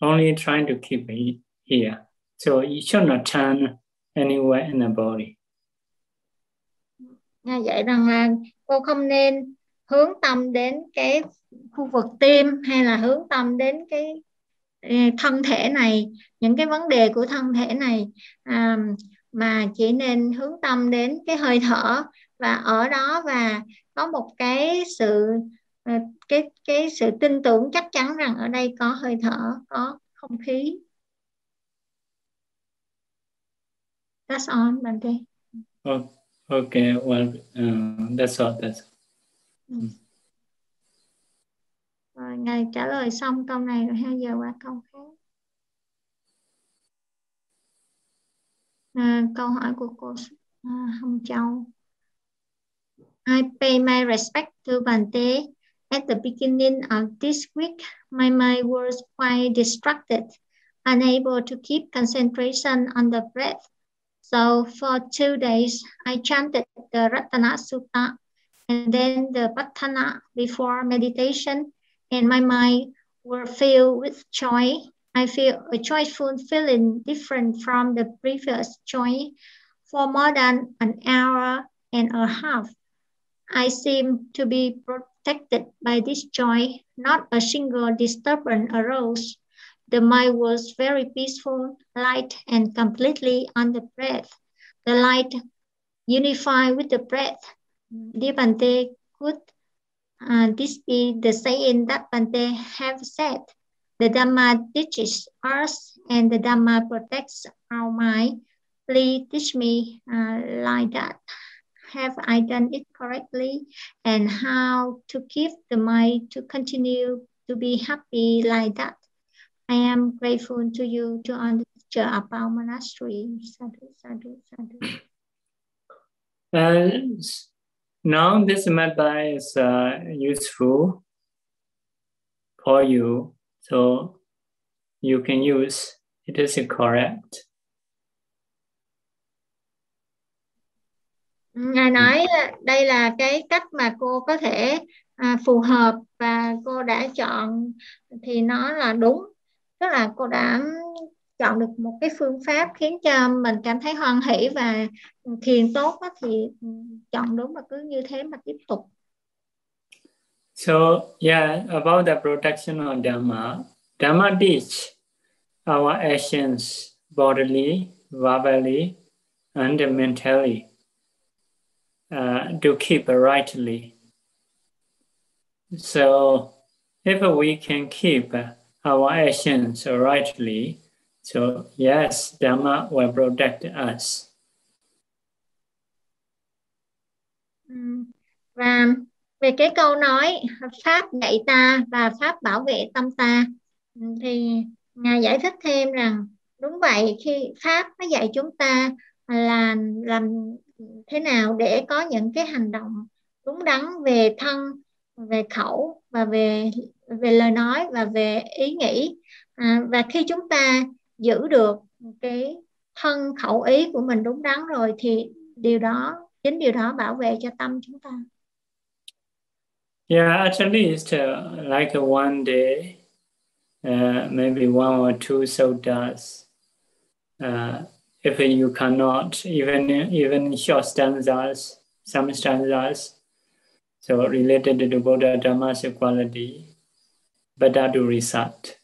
Only trying to keep it here. So you should not turn anywhere in the body. Như vậy rằng là cô không nên hướng tâm đến cái khu vực tim hay là hướng tâm đến cái ừ, thân thể này những cái vấn đề của thân thể này à, mà chỉ nên hướng tâm đến cái hơi thở và ở đó và có một cái sự ừ, cái cái sự tin tưởng chắc chắn rằng ở đây có hơi thở có không khí That's all, Bante. Oh, okay, well, uh, that's all. That's all. Ừ. Rồi, Ngài trả lời xong câu này rồi hai giờ qua câu khác. À, câu hỏi của cô à, Hồng Châu. I pay my respect to Bante. At the beginning of this week, my mind was quite distracted, unable to keep concentration on the breath. So for two days, I chanted the Ratana Sutta and then the Patana before meditation, and my mind were filled with joy. I feel a joyful feeling different from the previous joy for more than an hour and a half. I seem to be protected by this joy. Not a single disturbance arose. The mind was very peaceful, light, and completely the breath. The light unified with the breath Dear Bante, could uh, this be the saying that Bante have said? The Dhamma teaches us and the Dhamma protects our mind. Please teach me uh, like that. Have I done it correctly? And how to keep the mind to continue to be happy like that? I am grateful to you to understand about monastery. Sadhu, sadhu, sadhu. Uh, now this method is uh, useful for you, so you can use. It is correct. Ngài nói uh, đây là cái cách mà cô có thể à, phù hợp và cô đã chọn thì nó là đúng. Tức là cô đã chọn được một cái phương pháp khiến cho mình cảm thấy hoan hỷ và thiền tốt đó, thì chọn đúng và cứ như thế mà tiếp tục. So yeah, about the protection of Dhamma, Dhamma teach our actions bodily, verbally, and mentally uh, to keep rightly. So if we can keep our actions rightly, So yes, Dhamma will protect us. Ừ. Và về cái câu nói pháp dạy ta và pháp bảo vệ tâm ta ừ, thì ngài giải thích thêm rằng đúng vậy khi pháp nó dạy chúng ta là làm thế nào để có những cái hành động đúng đắn về thân về khẩu và về về lời nói và về ý nghĩ à, và khi chúng ta giữ được cái thân khẩu ý của mình đúng đắn rồi thì điều đó chính điều đó bảo vệ cho tâm chúng ta Yeah, at least uh, like one day, uh, maybe one or two sodas. Uh, if you cannot, even even short stanzas, some stanzas, so related to Buddha Dhamma's equality, better to recite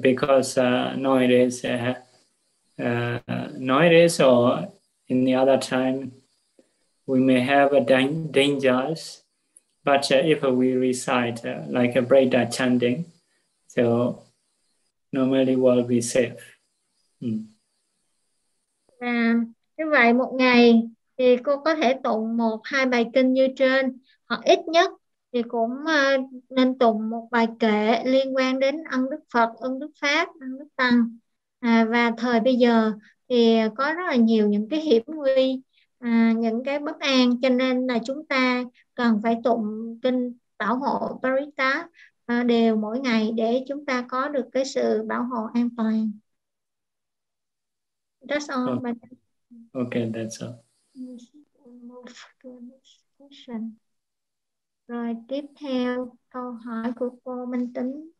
because uh, nowadays, uh, uh, nowadays or in the other time, we may have a dangers But uh, if we recite uh, like a Breda chanting, so normally will be safe. Mm. À, như vậy một ngày thì cô có thể tụng một hai bài kinh như trên hoặc ít nhất thì cũng uh, nên tụng một bài kệ liên quan đến ân đức Phật, ân đức Pháp, ân đức Tăng. À, và thời bây giờ thì có rất là nhiều những cái hiểm nguy à, những cái bất an cho nên là chúng ta cần phải tụng kinh bảo hộ Parita à, đều mỗi ngày để chúng ta có được cái sự bảo hộ an toàn. That's all. But... Okay, that's all. Move to next question. Rồi tiếp theo câu hỏi của cô Minh Tính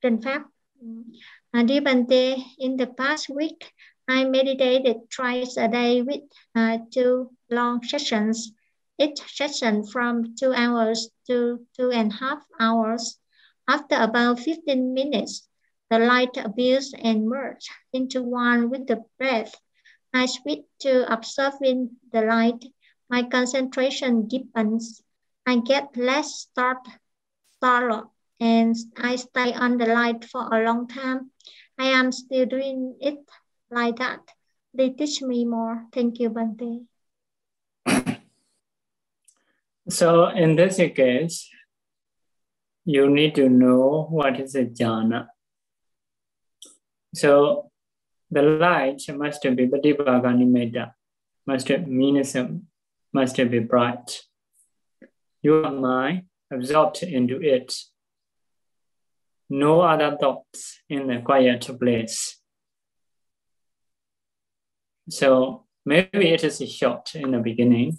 Trình Pháp. Uh, Dear Bante, in the past week, I meditated twice a day with uh, two long sessions, each session from two hours to two and a half hours. After about 15 minutes, the light appears and merges into one with the breath. I switch to observing the light. My concentration deepens. I get less start, startled and I stay on the light for a long time. I am still doing it like that. They teach me more. Thank you, Bante. So in this case, you need to know what is a jhana. So the light must be Patibhaganimeta, must mean must be bright. Your mind absorbed into it. No other thoughts in the quiet place. So maybe it is short in the beginning.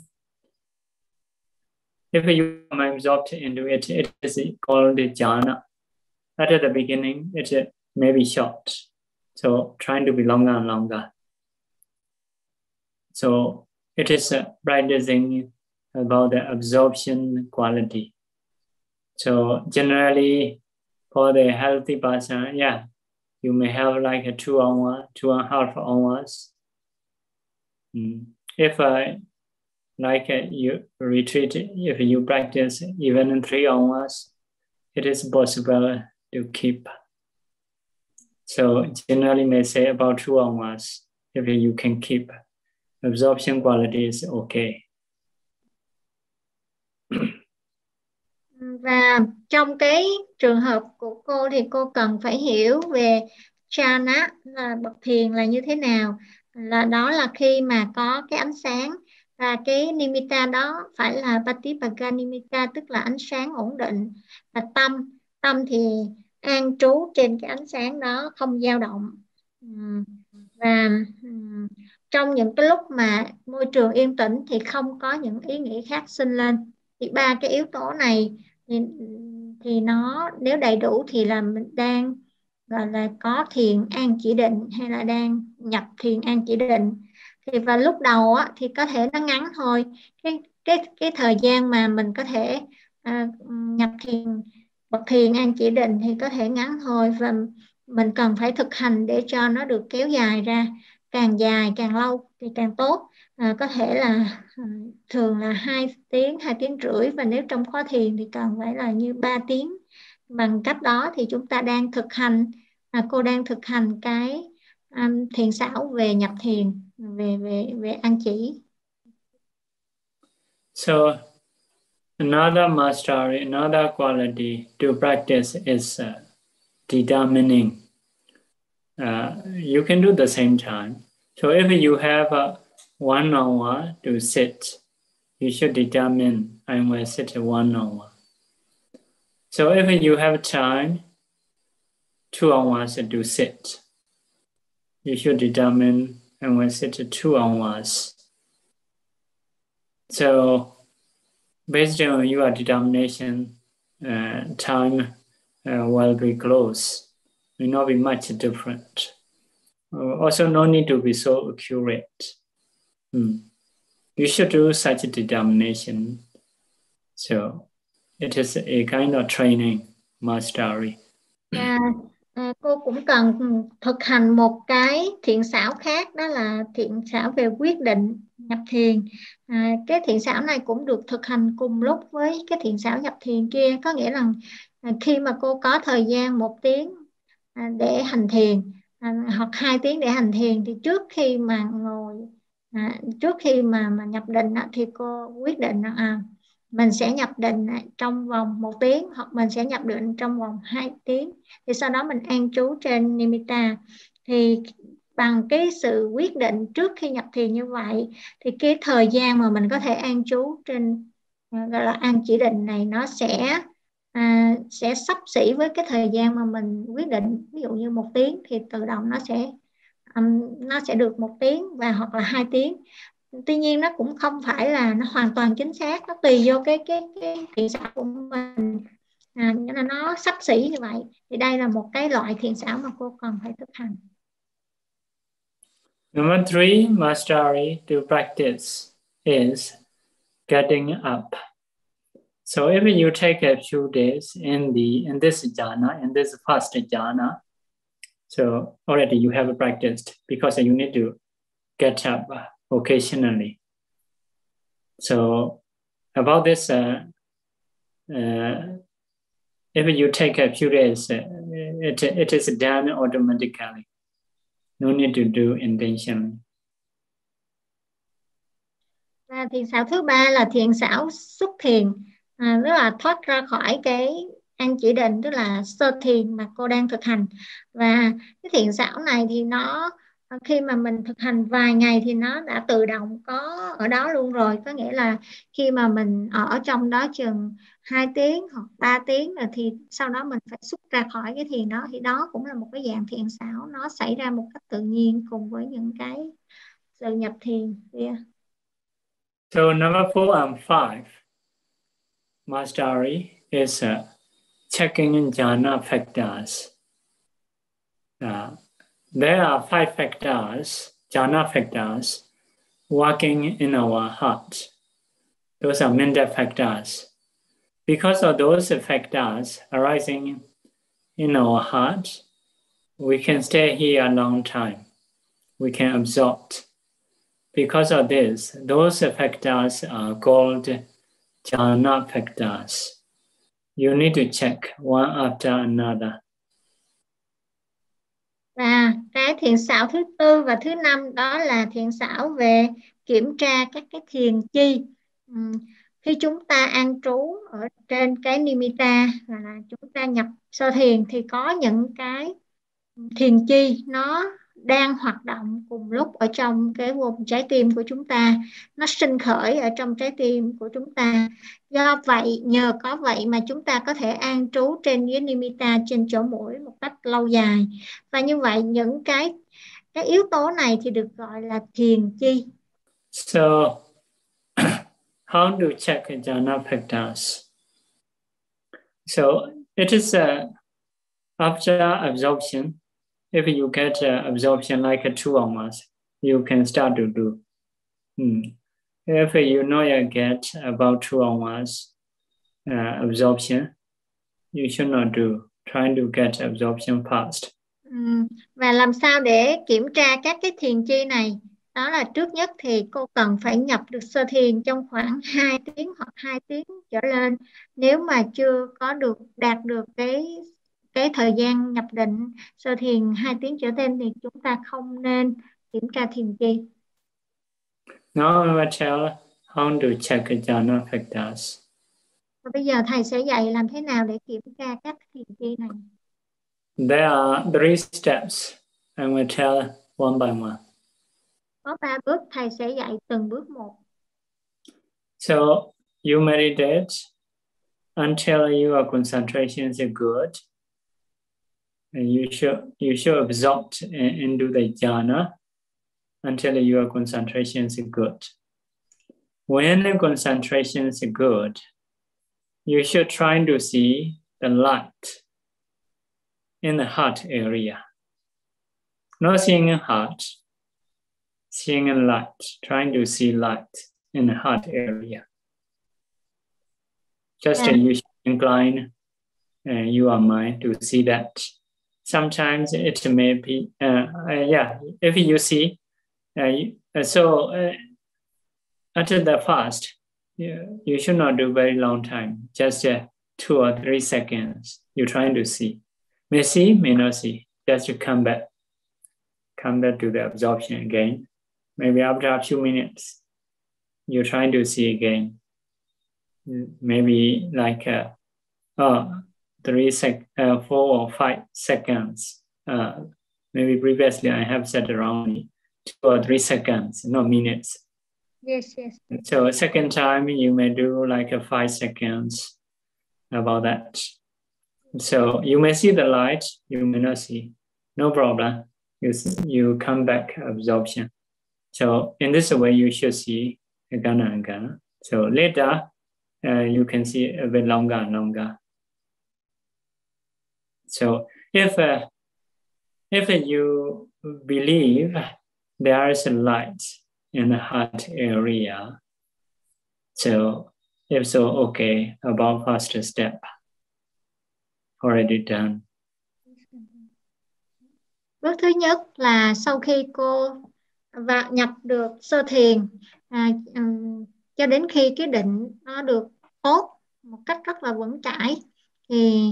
If you are absorbed into it, it is called jhana. At the beginning, it may be short. So trying to be longer and longer. So it is a practicing about the absorption quality. So generally, for the healthy person, yeah, you may have like a two hour, two and a half hours Mm. If uh, like uh, you retreat, if you practice even in three hours, it is possible to keep. So generally may say about two hours, if you can keep. Absorption quality is okay. Và trong cái trường hợp của cô thì cô cần phải hiểu về chana là bậc thiền là như thế nào. Là đó là khi mà có cái ánh sáng và cái nimitta đó phải là patipaga nimitta, tức là ánh sáng ổn định. Và tâm tâm thì an trú trên cái ánh sáng đó, không dao động. Và trong những cái lúc mà môi trường yên tĩnh thì không có những ý nghĩ khác sinh lên thì ba cái yếu tố này thì, thì nó nếu đầy đủ thì là mình đang gọi là có thiền an chỉ định hay là đang nhập thiền an chỉ định. Thì vào lúc đầu á, thì có thể nó ngắn thôi. Cái cái cái thời gian mà mình có thể à, nhập thiền bậc thiền an chỉ định thì có thể ngắn thôi và mình cần phải thực hành để cho nó được kéo dài ra. Càng dài càng lâu thì càng tốt à, có thể là à, thường là hai tiếng hai tiếng rưỡi và nếu trong khóa thiền thì cần phải là như 3 tiếng. Bằng cách đó thì chúng ta đang thực hành à, cô đang thực hành cái um, thiền xảo về nhập thiền về về về an chỉ. So another mastery another quality to practice is uh, determining. Uh, you can do the same time. So if you have uh, one hour to sit you should determine I will sit one hour so if you have time two hours to sit. You should determine and will sit two hours. So based on your determination, uh, time uh, will be close, will not be much different. Uh, also, no need to be so accurate. Mm. You should do such a determination. So it is a kind of training, mastery. Yeah. à, dạ, ờ, cô cũng cần thực hành một cái thiện xảo khác đó là thiện xảo về quyết định nhập thiền. À, cái thiện xảo này cũng được thực hành cùng lúc với cái thiện xảo nhập thiền kia. Có nghĩa là à, khi mà cô có thời gian một tiếng à, để hành thiền à, hoặc hai tiếng để hành thiền thì trước khi mà ngồi à, trước khi mà mà nhập định á, thì cô quyết định à, mình sẽ nhập định trong vòng một tiếng hoặc mình sẽ nhập định trong vòng 2 tiếng. Thì sau đó mình an trú trên nimitta. Thì bằng cái sự quyết định trước khi nhập thiền như vậy thì cái thời gian mà mình có thể an trú trên à, gọi là an chỉ định này nó sẽ à, sẽ sắp xỉ với cái thời gian mà mình quyết định. Ví dụ như một tiếng thì tự động nó sẽ um, nó sẽ được một tiếng và hoặc là hai tiếng. Tuy nhiên nó cũng không phải là nó hoàn toàn chính xác nó tùy vô cái cái cái thiện xảo của mình. À, là nó sắp xỉ như vậy. Thì đây là một cái loại thiện xảo mà cô cần phải thực hành. Number three, mastery to practice is getting up. So if you take a few days in the in this jhana, in this first jhana, so already you have practiced because you need to get up occasionally. So about this, uh, uh, if you take a few days, uh, it, it is done automatically. No need to do intentionally. Và thiền xảo thứ ba là thiền xảo xuất thiền, à, tức là thoát ra khỏi cái an chỉ định, tức là sơ thiền mà cô đang thực hành. Và cái thiền xảo này thì nó khi mà mình thực hành vài ngày thì nó đã tự động có ở đó luôn rồi. Có nghĩa là khi mà mình ở trong đó chừng 2 tiếng hoặc 3 tiếng rồi thì sau đó mình phải xuất ra khỏi cái thiền đó. Thì đó cũng là một cái dạng thiền xảo. Nó xảy ra một cách tự nhiên cùng với những cái sự nhập thiền. Yeah. So number four and five, mastery is uh, checking in jhana factors. Uh, There are five factors, jhana factors, working in our heart. Those are mental factors. Because of those factors arising in our heart, we can stay here a long time. We can absorb. Because of this, those factors are called jhana factors. You need to check one after another. và cái thiền xảo thứ tư và thứ năm đó là thiền xảo về kiểm tra các cái thiền chi ừ, khi chúng ta an trú ở trên cái nimitta là chúng ta nhập sơ thiền thì có những cái thiền chi nó đang hoạt động cùng lúc ở trong cái vùng trái tim của chúng ta. Nó sinh khởi ở trong trái tim của chúng ta. Do vậy, nhờ có vậy mà chúng ta có thể an trú trên dưới nimita trên chỗ mũi một cách lâu dài. Và như vậy, những cái cái yếu tố này thì được gọi là thiền chi. So, how to check jhana factors so, it is a, after absorption if you get uh, absorption like a two hours, you can start to do. Mm. If you know you get about two hours uh, absorption, you should not do. Trying to get absorption fast. Ừ. Và làm sao để kiểm tra các cái thiền chi này? Đó là trước nhất thì cô cần phải nhập được sơ thiền trong khoảng 2 tiếng hoặc 2 tiếng trở lên. Nếu mà chưa có được đạt được cái cái thời gian nhập định sơ thiền 2 tiếng trở lên thì chúng ta không nên kiểm tra thiền chi. Now I will tell how to check jhana factors. Và bây giờ thầy sẽ dạy làm thế nào để kiểm tra các thiền chi này. There are three steps. I will tell one by one. Có ba bước thầy sẽ dạy từng bước một. So you meditate until your concentration is good. And you should you should absorb into the jhana until your concentration is good. When the concentration is good, you should try to see the light in the heart area. Not seeing a heart, seeing a light, trying to see light in the heart area. Just yeah. you incline uh, your mind to see that. Sometimes it may be, uh, uh, yeah, if you see, uh, uh, so after the fast, you, you should not do very long time, just two or three seconds. You're trying to see. May see, may not see. Just to come back, come back to the absorption again. Maybe after a few minutes, you're trying to see again. Maybe like uh, oh, three sec, uh, four or five seconds. Uh, maybe previously I have said around two or three seconds, not minutes. Yes, yes. So second time you may do like a five seconds about that. So you may see the light, you may not see. No problem. You, you come back absorption. So in this way, you should see Gana and Gana. So later, uh, you can see a bit longer and longer. So if uh, if you believe there is a light in the heart area, so if so, okay, about first step already done. Bước thứ nhất là sau khi cô và nhập được sơ thiền à, um, cho đến khi cái định nó được tốt một cách rất là vững chãi thì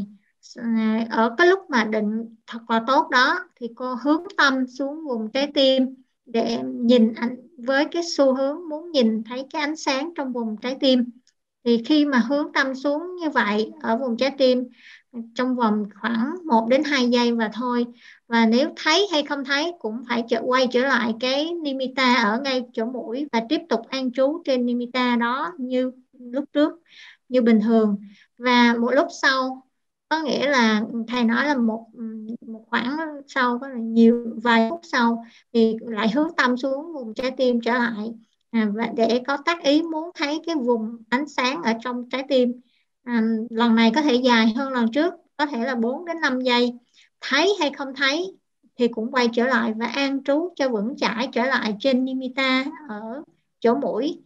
ở cái lúc mà định thật là tốt đó, thì cô hướng tâm xuống vùng trái tim để nhìn ảnh với cái xu hướng muốn nhìn thấy cái ánh sáng trong vùng trái tim. Thì khi mà hướng tâm xuống như vậy ở vùng trái tim, trong vòng khoảng 1 đến 2 giây và thôi, và nếu thấy hay không thấy cũng phải trở, quay trở lại cái nimitta ở ngay chỗ mũi và tiếp tục an trú trên nimitta đó như lúc trước, như bình thường. Và một lúc sau có nghĩa là thầy nói là một một khoảng sau có là nhiều vài phút sau thì lại hướng tâm xuống vùng trái tim trở lại. À, và để có tác ý muốn thấy cái vùng ánh sáng ở trong trái tim. À, lần này có thể dài hơn lần trước có thể là 4 đến 5 giây. Thấy hay không thấy thì cũng quay trở lại và an trú cho vững chãi trở lại trên nimitta ở chỗ mũi.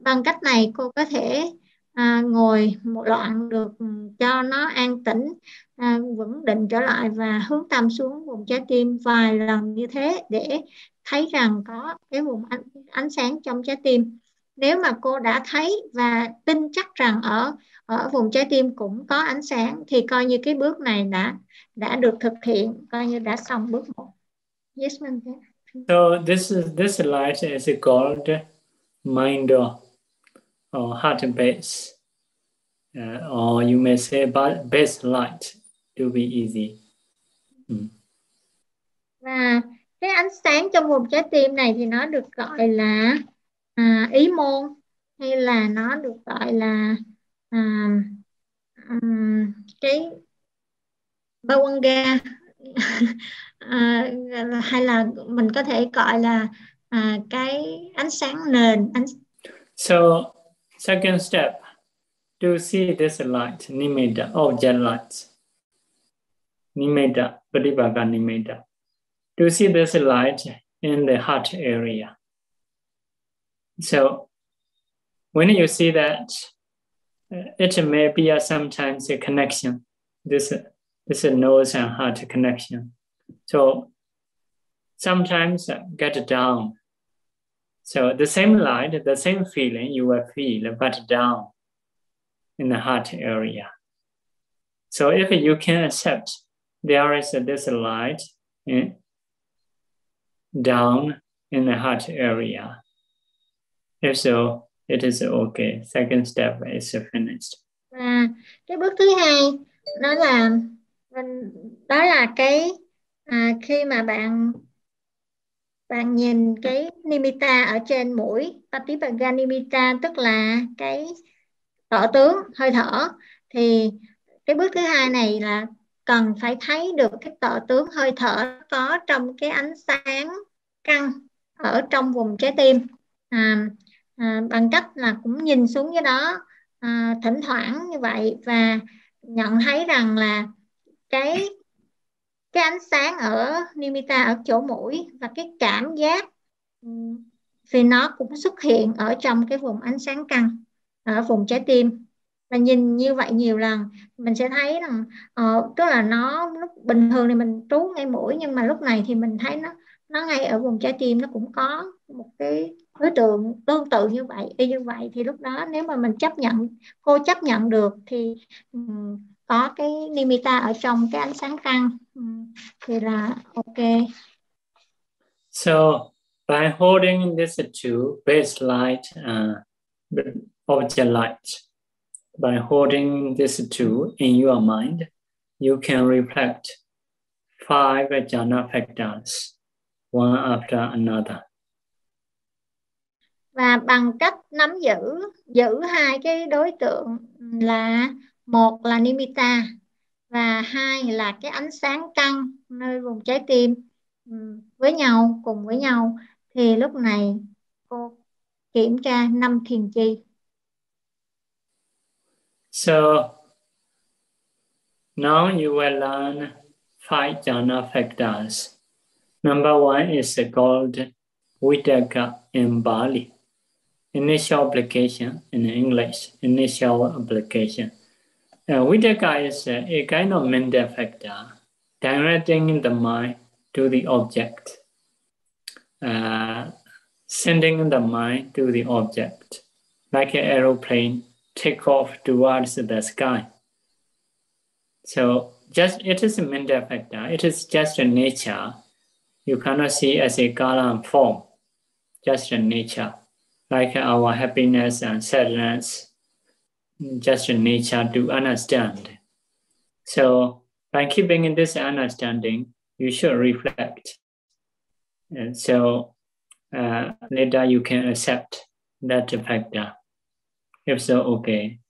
Bằng cách này cô có thể à, ngồi một đoạn được ừ, cho nó an tĩnh à, vững định trở lại và hướng tâm xuống vùng trái tim vài lần như thế để thấy rằng có cái vùng ánh, ánh sáng trong trái tim. Nếu mà cô đã thấy và tin chắc rằng ở ở vùng trái tim cũng có ánh sáng thì coi như cái bước này đã đã được thực hiện coi như đã xong bước một. Yes ma'am so this is this light is called mind or heart base. Uh, or you may say base light. To be easy. Mm. và cái ánh sáng trong vùng trái tim này thì nó được gọi là à, ý môn hay là nó được gọi là à, um, cái bawanga. À, hay là mình có thể gọi là à, cái ánh sáng nền ánh so second step to see this light nimeda oh, object light nimeda pratipaka nimeda to see this light in the heart area so when you see that uh, it may be a, sometimes a connection. This, this is nose and heart connection. So sometimes get down. So the same light, the same feeling you will feel, but down in the heart area. So if you can accept there is this light in, down in the heart area. If so, it is okay. Second step is finished. À, cái bước thứ hai đó là đó là cái à, khi mà bạn bạn nhìn cái nimitta ở trên mũi patipaga nimitta tức là cái tỏ tướng hơi thở. Thì cái bước thứ hai này là cần phải thấy được cái tọ tướng hơi thở có trong cái ánh sáng căng ở trong vùng trái tim. À, à, bằng cách là cũng nhìn xuống cái đó à, thỉnh thoảng như vậy và nhận thấy rằng là cái cái ánh sáng ở nimita ở chỗ mũi và cái cảm giác ừ, vì nó cũng xuất hiện ở trong cái vùng ánh sáng căng ở vùng trái tim. Và nhìn như vậy nhiều lần mình sẽ thấy rằng uh, tức là nó lúc bình thường thì mình trú ngay mũi nhưng mà lúc này thì mình thấy nó nó ngay ở vùng trái tim nó cũng có một cái đối tượng tương tự như vậy y như vậy. Thì lúc đó nếu mà mình chấp nhận cô chấp nhận được thì um, có cái limita ở trong cái ánh sáng căng um, thì là ok. So by holding this two base light uh, object light by holding this two in your mind you can reflect five jhana factors one after another. Và bằng cách nắm giữ giữ hai cái đối tượng là một là nimitta và hai là cái ánh sáng căng nơi vùng trái tim ừ, với nhau cùng với nhau thì lúc này cô kiểm tra năm thiền chi. So now you will learn five jhana factors. Number one is called Vitaka in Bali. Initial application in English, initial application. Uh, Vitaka is a, a kind of mental factor directing the mind to the object, uh, sending the mind to the object, like an aeroplane take off towards the sky. So just it is a mental factor. It is just a nature you cannot see as a color and form, just a nature, like our happiness and sadness, just a nature to understand. So by keeping this understanding, you should reflect. And so uh, later you can accept that factor. If so, okay,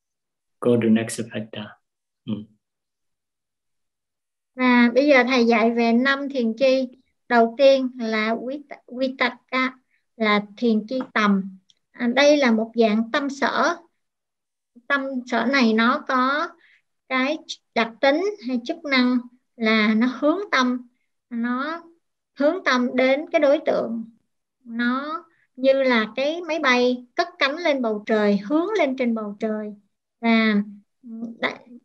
go to next factor. Mm. À, bây giờ thầy dạy về năm thiền chi đầu tiên là quy tắc là thiền chi tầm à, đây là một dạng tâm sở tâm sở này nó có cái đặc tính hay chức năng là nó hướng tâm. Nó hướng tâm đến cái đối tượng. Nó như là cái máy bay cất cánh lên bầu trời, hướng lên trên bầu trời. Và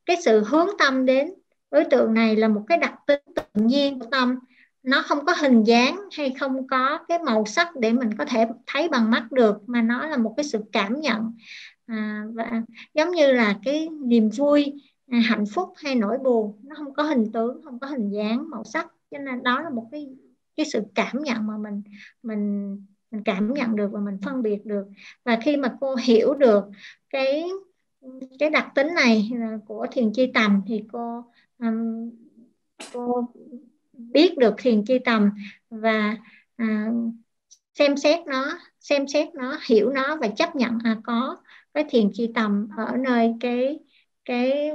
cái sự hướng tâm đến đối tượng này là một cái đặc tính tự nhiên của tâm. Nó không có hình dáng hay không có cái màu sắc để mình có thể thấy bằng mắt được, mà nó là một cái sự cảm nhận à, và giống như là cái niềm vui à, hạnh phúc hay nỗi buồn nó không có hình tướng không có hình dáng màu sắc. Cho nên đó là một cái cái sự cảm nhận mà mình mình mình cảm nhận được và mình phân biệt được. Và khi mà cô hiểu được cái cái đặc tính này à, của thiền chi tầm thì cô um, cô biết được thiền chi tầm và uh, xem xét nó xem xét nó hiểu nó và chấp nhận à, có cái thiền chi tầm ở nơi cái cái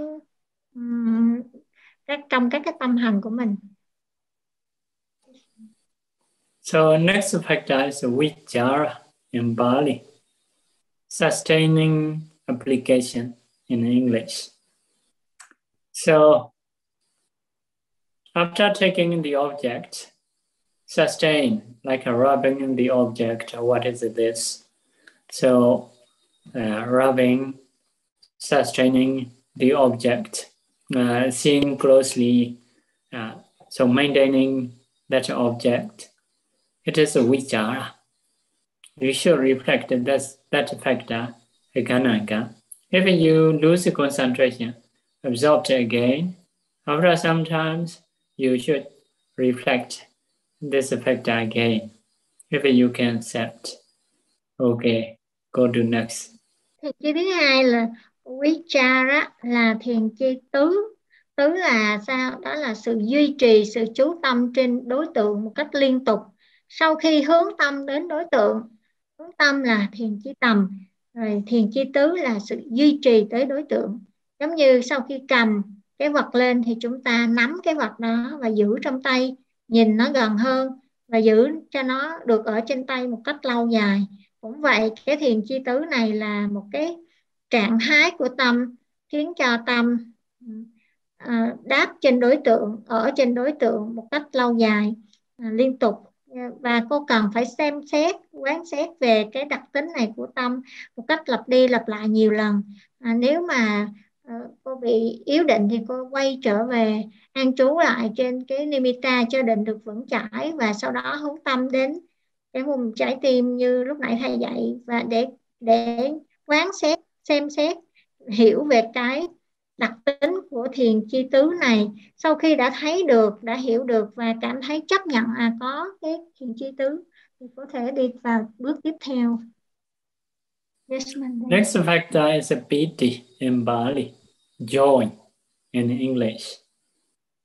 các trong các cái tâm hành của mình So next factor is vichara in Bali, sustaining application in English. So After taking the object, sustain, like rubbing the object, what is this? So uh, rubbing, sustaining the object, uh, seeing closely, uh, so maintaining that object. It is a vichara. You should reflect that, that factor, gananga. If you lose concentration, absorb it again. After some times, you should reflect this factor again. If you can accept, okay, go to next. Thiền chi thứ hai là vichara là thiền chi tứ. Tứ là sao? Đó là sự duy trì sự chú tâm trên đối tượng một cách liên tục. Sau khi hướng tâm đến đối tượng, hướng tâm là thiền chi tầm, rồi thiền chi tứ là sự duy trì tới đối tượng. Giống như sau khi cầm cái vật lên thì chúng ta nắm cái vật đó và giữ trong tay nhìn nó gần hơn và giữ cho nó được ở trên tay một cách lâu dài cũng vậy cái thiền chi tứ này là một cái trạng thái của tâm khiến cho tâm ờ, đáp trên đối tượng ở trên đối tượng một cách lâu dài ờ, liên tục. Và cô cần phải xem xét quán xét về cái đặc tính này của tâm một cách lặp đi lặp lại nhiều lần. À, nếu mà uh, cô bị yếu định thì cô quay trở về an trú lại trên cái nimitta cho định được vững chãi và sau đó hướng tâm đến cái vùng trái tim như lúc nãy thầy dạy và để để quán xét xem xét hiểu về cái đặc tính của thiền chi tứ này. Sau khi đã thấy được đã hiểu được và cảm thấy chấp nhận à có cái thiền chi tứ thì có thể đi vào bước tiếp theo. Yes, Next factor is a piti in Bali, joy in English.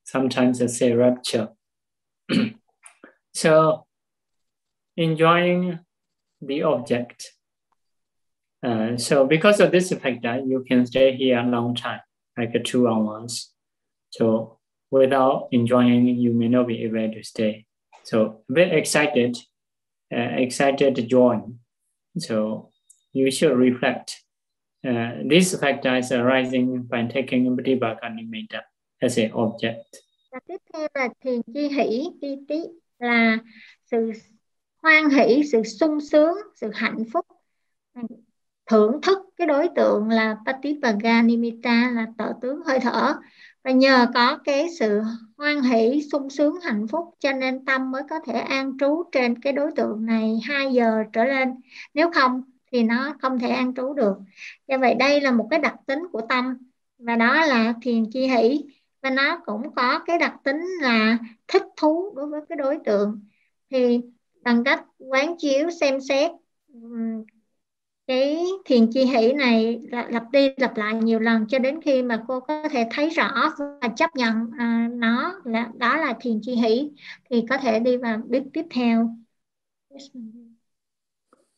Sometimes I say rapture. so, enjoying the object. Uh, so, because of this factor, you can stay here a long time. like two hours. So without enjoying, you may not be able to stay. So a bit excited, uh, excited to join. So you should reflect. Uh, these is arising by taking Pratibhakanimeta as an object. Tiếp theo là thiền chi hỷ, chi tí là sự hoan hỷ, sự sung sướng, sự hạnh phúc. Thưởng thức cái đối tượng là Patipaga Nimitta là tợ tướng hơi thở. Và nhờ có cái sự hoan hỷ sung sướng hạnh phúc cho nên tâm mới có thể an trú trên cái đối tượng này 2 giờ trở lên. Nếu không thì nó không thể an trú được. Do vậy đây là một cái đặc tính của tâm. Và đó là thiền chi hỷ. Và nó cũng có cái đặc tính là thích thú đối với cái đối tượng. Thì bằng cách quán chiếu xem xét cái thiền chi hỷ này lặp đi lặp lại nhiều lần cho đến khi mà cô có thể thấy rõ và chấp nhận à, nó là đó là thiền chi hỷ thì có thể đi vào bước tiếp theo.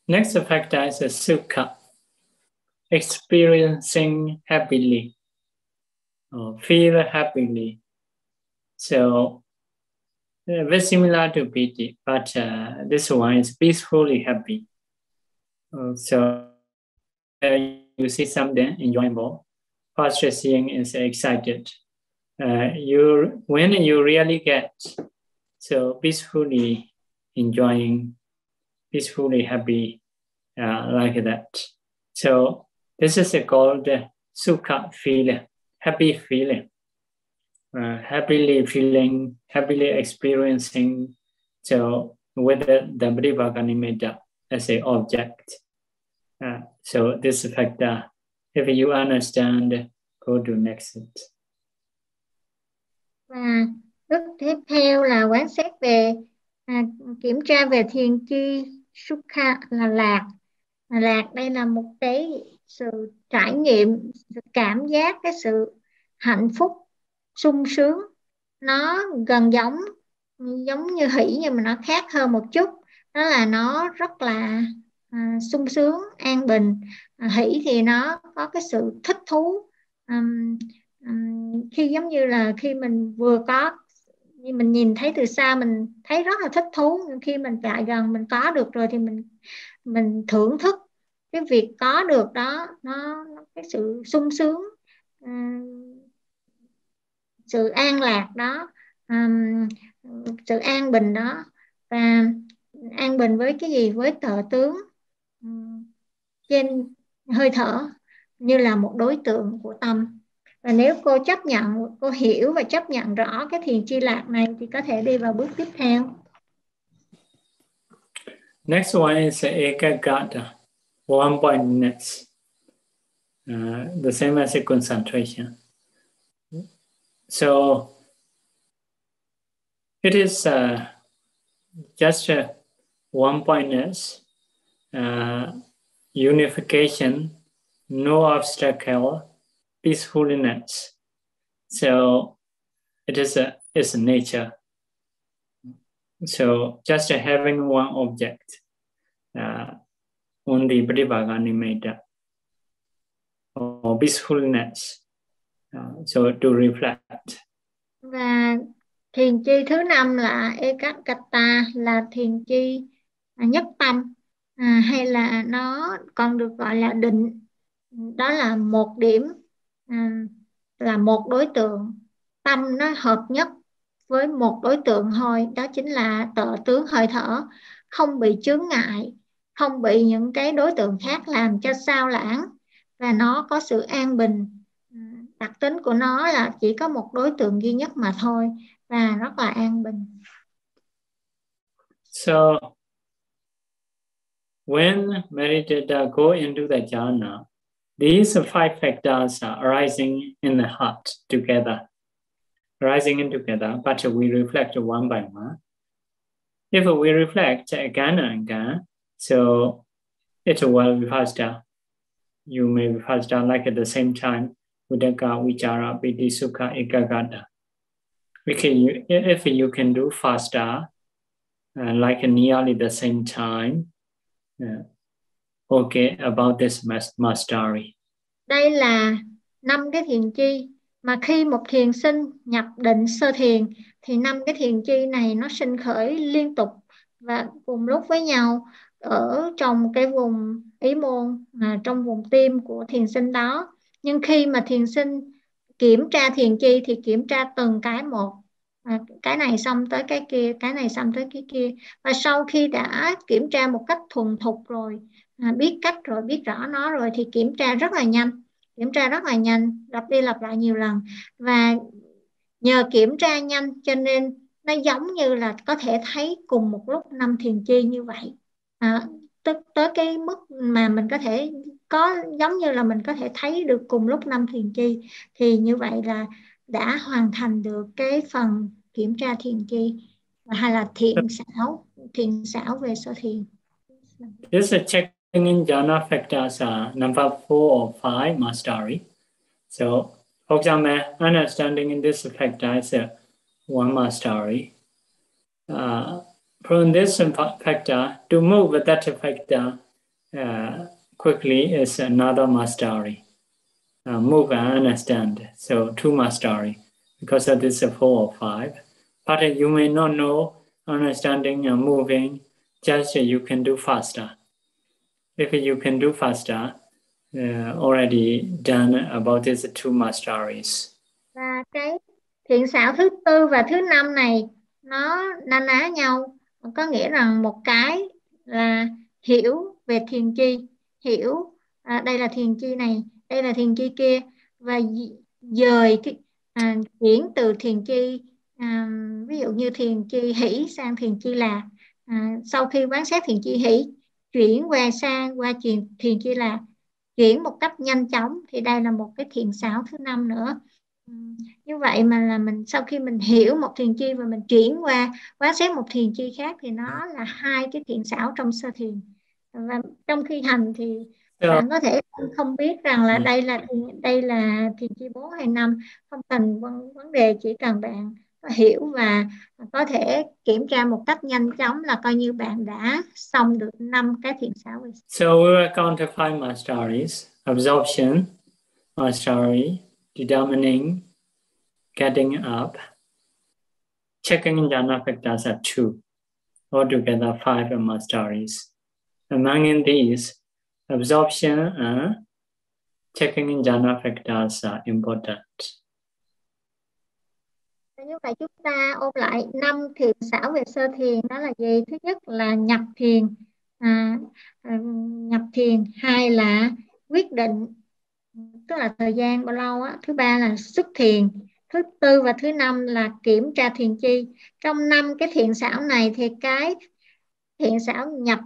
Next factor is a sukha, experiencing happily, or feel happily. So very similar to piti, but uh, this one is peacefully happy. Uh, so uh, you see something enjoyable. First seeing is excited. Uh, you when you really get so peacefully enjoying, peacefully happy, uh, like that. So this is called sukha feeling, happy feeling, uh, happily feeling, happily experiencing. So with the, the Brihvaganimetta as an object. Uh, so this factor, if you understand, go to next. Và bước tiếp theo là quán xét về à, kiểm tra về thiền chi sukha là lạc. là lạc đây là một cái sự trải nghiệm, sự cảm giác cái sự hạnh phúc, sung sướng. Nó gần giống giống như hỷ nhưng mà nó khác hơn một chút. Đó là nó rất là à, sung sướng an bình. À, hỷ thì nó có cái sự thích thú. Um, um, khi giống như là khi mình vừa có mình nhìn thấy từ xa mình thấy rất là thích thú. Nhưng khi mình lại gần mình có được rồi thì mình mình thưởng thức cái việc có được đó. Nó, nó cái sự sung sướng. Um, sự an lạc đó um, sự an bình đó và an bình với cái gì với tờ tướng trên hơi thở như là một đối tượng của tâm và nếu cô chấp nhận cô hiểu và chấp nhận rõ cái thiền chi lạc này thì có thể đi vào bước tiếp theo Next one is ekagata, one pointedness. Uh, the same as a concentration. So it is uh, just one pointedness uh, unification, no obstacle, peacefulness. So it is a is nature. So just having one object, uh, only Pratibhaga Nimitta, or peacefulness, Uh, so to reflect. Và thiền chi thứ năm là ekakata là thiền chi à, nhất tâm à, hay là nó còn được gọi là định. Đó là một điểm à, là một đối tượng. Tâm nó hợp nhất với một đối tượng thôi đó chính là tợ tướng hơi thở. Không bị chướng ngại không bị những cái đối tượng khác làm cho sao lãng. Và nó có sự an bình đặc tính của nó là chỉ có một đối tượng duy nhất mà thôi và rất là an bình so when meditator uh, go into the jhana these five factors are arising in the heart together arising in together, but we reflect one by one. If we reflect again and again, so it will be faster. You may be faster like at the same time, Udaka, Vichara, Piti, Sukha, Ekagata. If you can do faster, uh, like nearly the same time, uh, okay, about this mastery. Đây là năm cái thiền chi mà khi một thiền sinh nhập định sơ thiền thì năm cái thiền chi này nó sinh khởi liên tục và cùng lúc với nhau ở trong cái vùng ý môn à, trong vùng tim của thiền sinh đó nhưng khi mà thiền sinh kiểm tra thiền chi thì kiểm tra từng cái một. À, cái này xong tới cái kia cái này xong tới cái kia. Và sau khi đã kiểm tra một cách thuần thục rồi à, biết cách rồi biết rõ nó rồi thì kiểm tra rất là nhanh. Kiểm tra rất là nhanh lặp đi lặp lại nhiều lần. Và nhờ kiểm tra nhanh cho nên nó giống như là có thể thấy cùng một lúc năm thiền chi như vậy. À, tức tới cái mức mà mình có thể có giống như là mình có thể thấy được cùng lúc năm thiền chi thì như vậy là đã hoàn thành được cái phần kiểm tra thiền chi hay là thiện xảo thiện xảo về sơ thiền. This is a check in jhana factors are number four or five mastery. So, for example, understanding in this factor is a one mastery. Uh, from this factor, to move with that factor uh, quickly is another mastery. Uh, move and understand. So, two mastery. Because of this, uh, four or five. But uh, you may not know understanding and moving, just uh, you can do faster if you can do faster, uh, already done about these two masteries. Và cái thiện xảo thứ tư và thứ năm này nó na ná nhau, có nghĩa rằng một cái là hiểu về thiền chi, hiểu. À, đây là thiền chi này, đây là thiền chi kia. Và dời à, chuyển từ thiền chi à, ví dụ như thiền chi hỷ sang thiền chi là à, sau khi quán sát thiền chi hỷ chuyển qua sang qua thiền thiền chi là chuyển một cách nhanh chóng. Thì đây là một cái thiền xảo thứ năm nữa. Như vậy mà là mình sau khi mình hiểu một thiền chi và mình chuyển qua quán xét một thiền chi khác thì nó là hai cái thiền xảo trong sơ thiền và trong khi hành thì yeah. bạn có thể không biết rằng là đây là đây là thiền chi bốn hay năm không cần vấn đề chỉ cần bạn hiểu và có thể kiểm tra một cách nhanh chóng là coi như bạn đã xong được năm cái thiền xảo rồi. So we the five masteries: absorption, mastery, determining, getting up, checking in jhana factors are two. Altogether five masteries. Among these, absorption and checking in jhana factors are important. như vậy chúng ta ôn lại năm thiền xảo về sơ thiền. Đó là gì? Thứ nhất là nhập thiền. À, à, nhập thiền. Hai là quyết định tức là thời gian bao lâu á. Thứ ba là xuất thiền. Thứ tư và thứ năm là kiểm tra thiền chi. Trong năm cái thiền xảo này thì cái thiền xảo nhập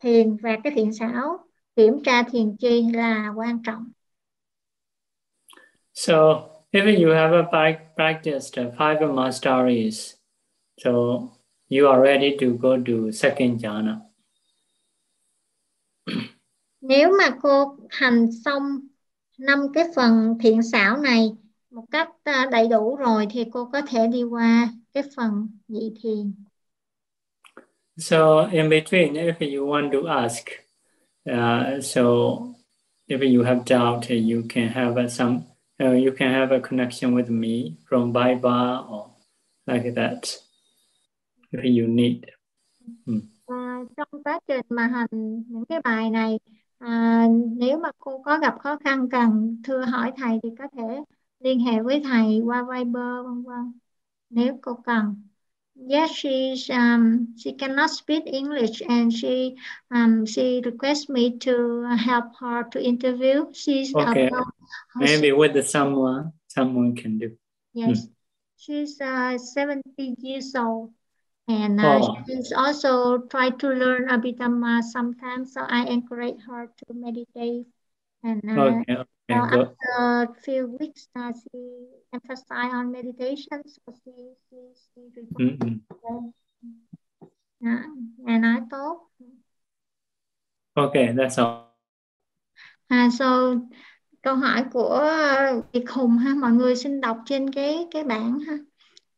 thiền và cái thiền xảo kiểm tra thiền chi là quan trọng so if you have a practiced five masteries, so you are ready to go to second jhana. Nếu mà cô hành xong năm cái phần thiện xảo này một cách à, đầy đủ rồi thì cô có thể đi qua cái phần nhị thiền. So in between, if you want to ask, uh, so if you have doubt, you can have some uh, you can have a connection with me from Viber or like that if you need. Mm. À, trong quá trình mà hành những cái bài này à, nếu mà cô có gặp khó khăn cần thưa hỏi thầy thì có thể liên hệ với thầy qua Viber vân vân nếu cô cần. Yes, she's um, she cannot speak English and she um, she requests me to help her to interview. She's okay. Maybe with the someone someone can do. Yes, hmm. she's uh, 70 years old and uh, oh. she's also try to learn Abhidhamma sometimes. So I encourage her to meditate and uh, okay. Okay, after a few weeks, uh, she emphasized on meditation. So she, she, she mm -hmm. uh, and I thought. Okay, that's all. À, so câu hỏi của Việt Hùng ha, mọi người xin đọc trên cái cái bảng ha.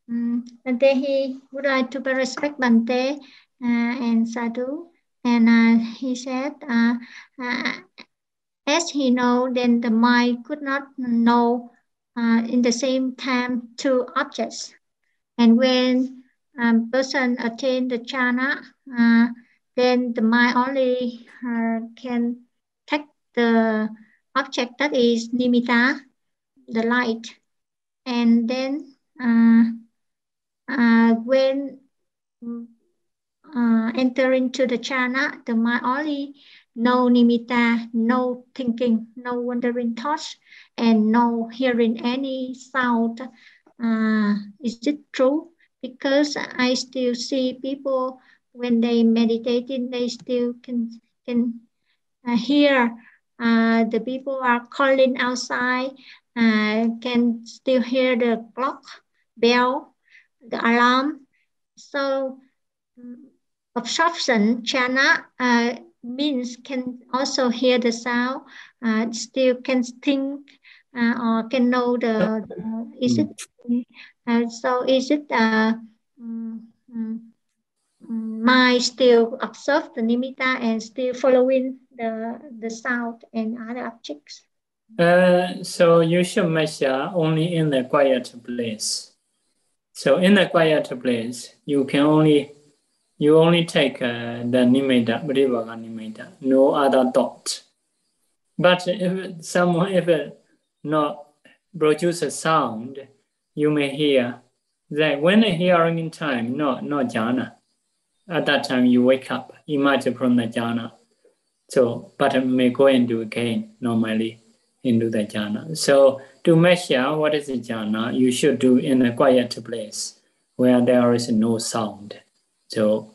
Um, Bante, he would like to respect Bante uh, and Sadhu, and uh, he said, uh, uh, as he know, then the mind could not know uh, in the same time two objects. And when um, person attain the jhana, uh, then the mind only uh, can take the object that is nimitta, the light. And then uh, uh, when uh, enter into the jhana, the mind only no nimitta, no thinking, no wandering thoughts, and no hearing any sound. Uh, is it true? Because I still see people when they meditating, they still can can uh, hear uh, the people are calling outside, uh, can still hear the clock bell, the alarm. So absorption jhana uh, means can also hear the sound, uh, still can think uh, or can know the, the is it uh, so is it uh, um, um, mind still observe the nimitta and still following the the sound and other objects? Uh, so you should measure only in the quiet place. So in the quiet place, you can only you only take uh, the nimitta, Pratibhaka nimitta, no other thought. But if someone, if it not produce a sound, you may hear that when hearing in time, not, not jhana, at that time you wake up, emerge from the jhana. So, but may go into again normally into the jhana. So to measure what is the jhana, you should do in a quiet place where there is no sound. So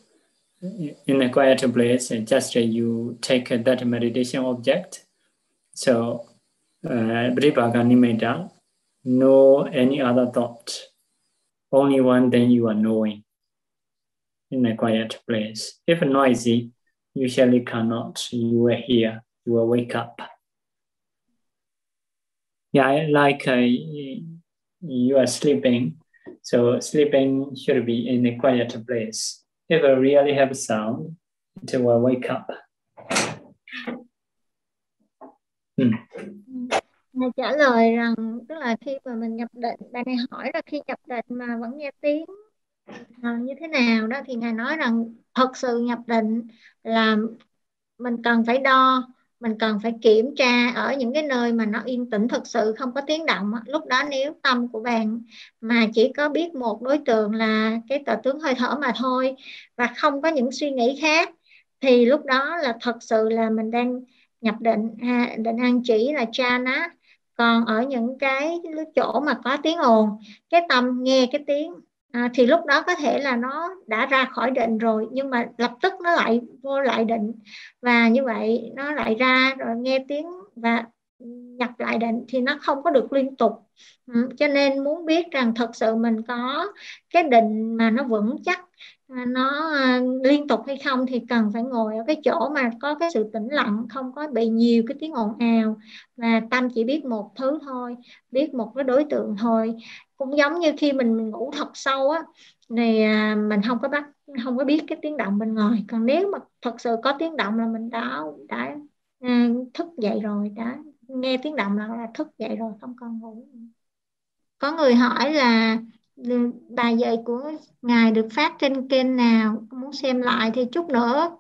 in a quiet place, just you take that meditation object. So uh, no any other thought. Only one thing you are knowing in a quiet place. If noisy, usually cannot. You will hear, you will wake up. Yeah, like uh, you are sleeping. So sleeping should be in a quiet place. Ever really have sound, until I wake up. Hmm. Ừ. Thầy trả lời rằng tức là khi mà mình nhập định, bạn này hỏi là khi nhập định mà vẫn nghe tiếng à, như thế nào đó thì ngài nói rằng thật sự nhập định là mình cần phải đo mình cần phải kiểm tra ở những cái nơi mà nó yên tĩnh thực sự, không có tiếng động lúc đó nếu tâm của bạn mà chỉ có biết một đối tượng là cái tờ tướng hơi thở mà thôi và không có những suy nghĩ khác, thì lúc đó là thật sự là mình đang nhập định. À, định an chỉ là cha nó còn ở những cái chỗ mà có tiếng ồn, cái tâm nghe cái tiếng à, thì lúc đó có thể là nó đã ra khỏi định rồi nhưng mà lập tức nó lại vô lại định. Và như vậy nó lại ra rồi nghe tiếng và nhập lại định thì nó không có được liên tục. Ừ, cho nên muốn biết rằng thật sự mình có cái định mà nó vững chắc nó ờ, liên tục hay không thì cần phải ngồi ở cái chỗ mà có cái sự tĩnh lặng không có bị nhiều cái tiếng ồn ào. Và tâm chỉ biết một thứ thôi biết một cái đối tượng thôi. Cũng giống như khi mình ngủ thật sâu á thì à, mình không có bắt không có biết cái tiếng động bên ngoài. Còn nếu mà thật sự có tiếng động là mình đã đã à, thức dậy rồi đã nghe tiếng động là, là thức dậy rồi không còn ngủ có người hỏi là Ừ, bài dạy của ngài được phát trên kênh nào? Muốn xem lại thì chút nữa.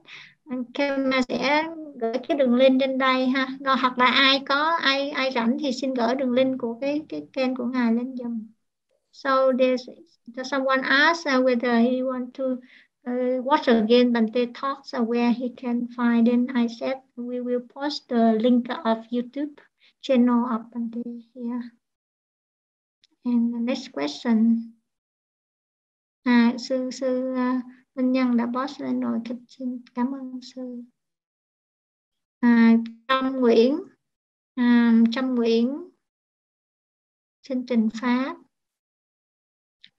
Kema sẽ gửi cái đường link trên đây ha. Rồi hoặc là ai có ai ai rảnh thì xin gửi đường link của cái cái kênh của ngài lên dùm so there's someone asked uh, whether he want to uh, watch again Bante talks uh, where he can find and I said we will post the link of YouTube channel of Bante here and the next question. À sư sư à, uh, Minh Nhân đã post lên rồi. Xin cảm ơn sư. À, Trâm Nguyễn. À, Trâm Nguyễn. Xin trình pháp.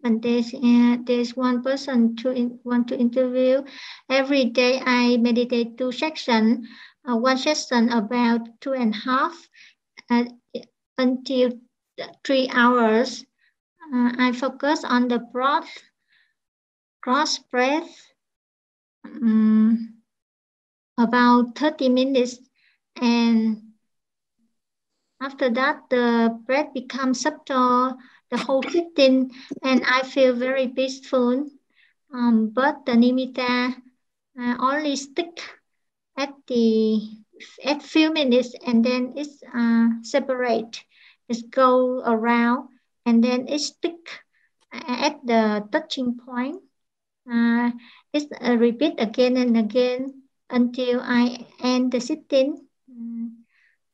And there's uh, there's one person to in, want to interview every day I meditate two sections uh, one session about two and a half uh, until three hours. Uh, I focus on the breath cross breath um, about 30 minutes. And after that the breath becomes subtle the whole sitting and I feel very peaceful. Um, but the nimitta uh, only stick at the at few minutes and then it's uh, separate it's go around and then it stick at the touching point uh, it's uh, repeat again and again until I end the sitting.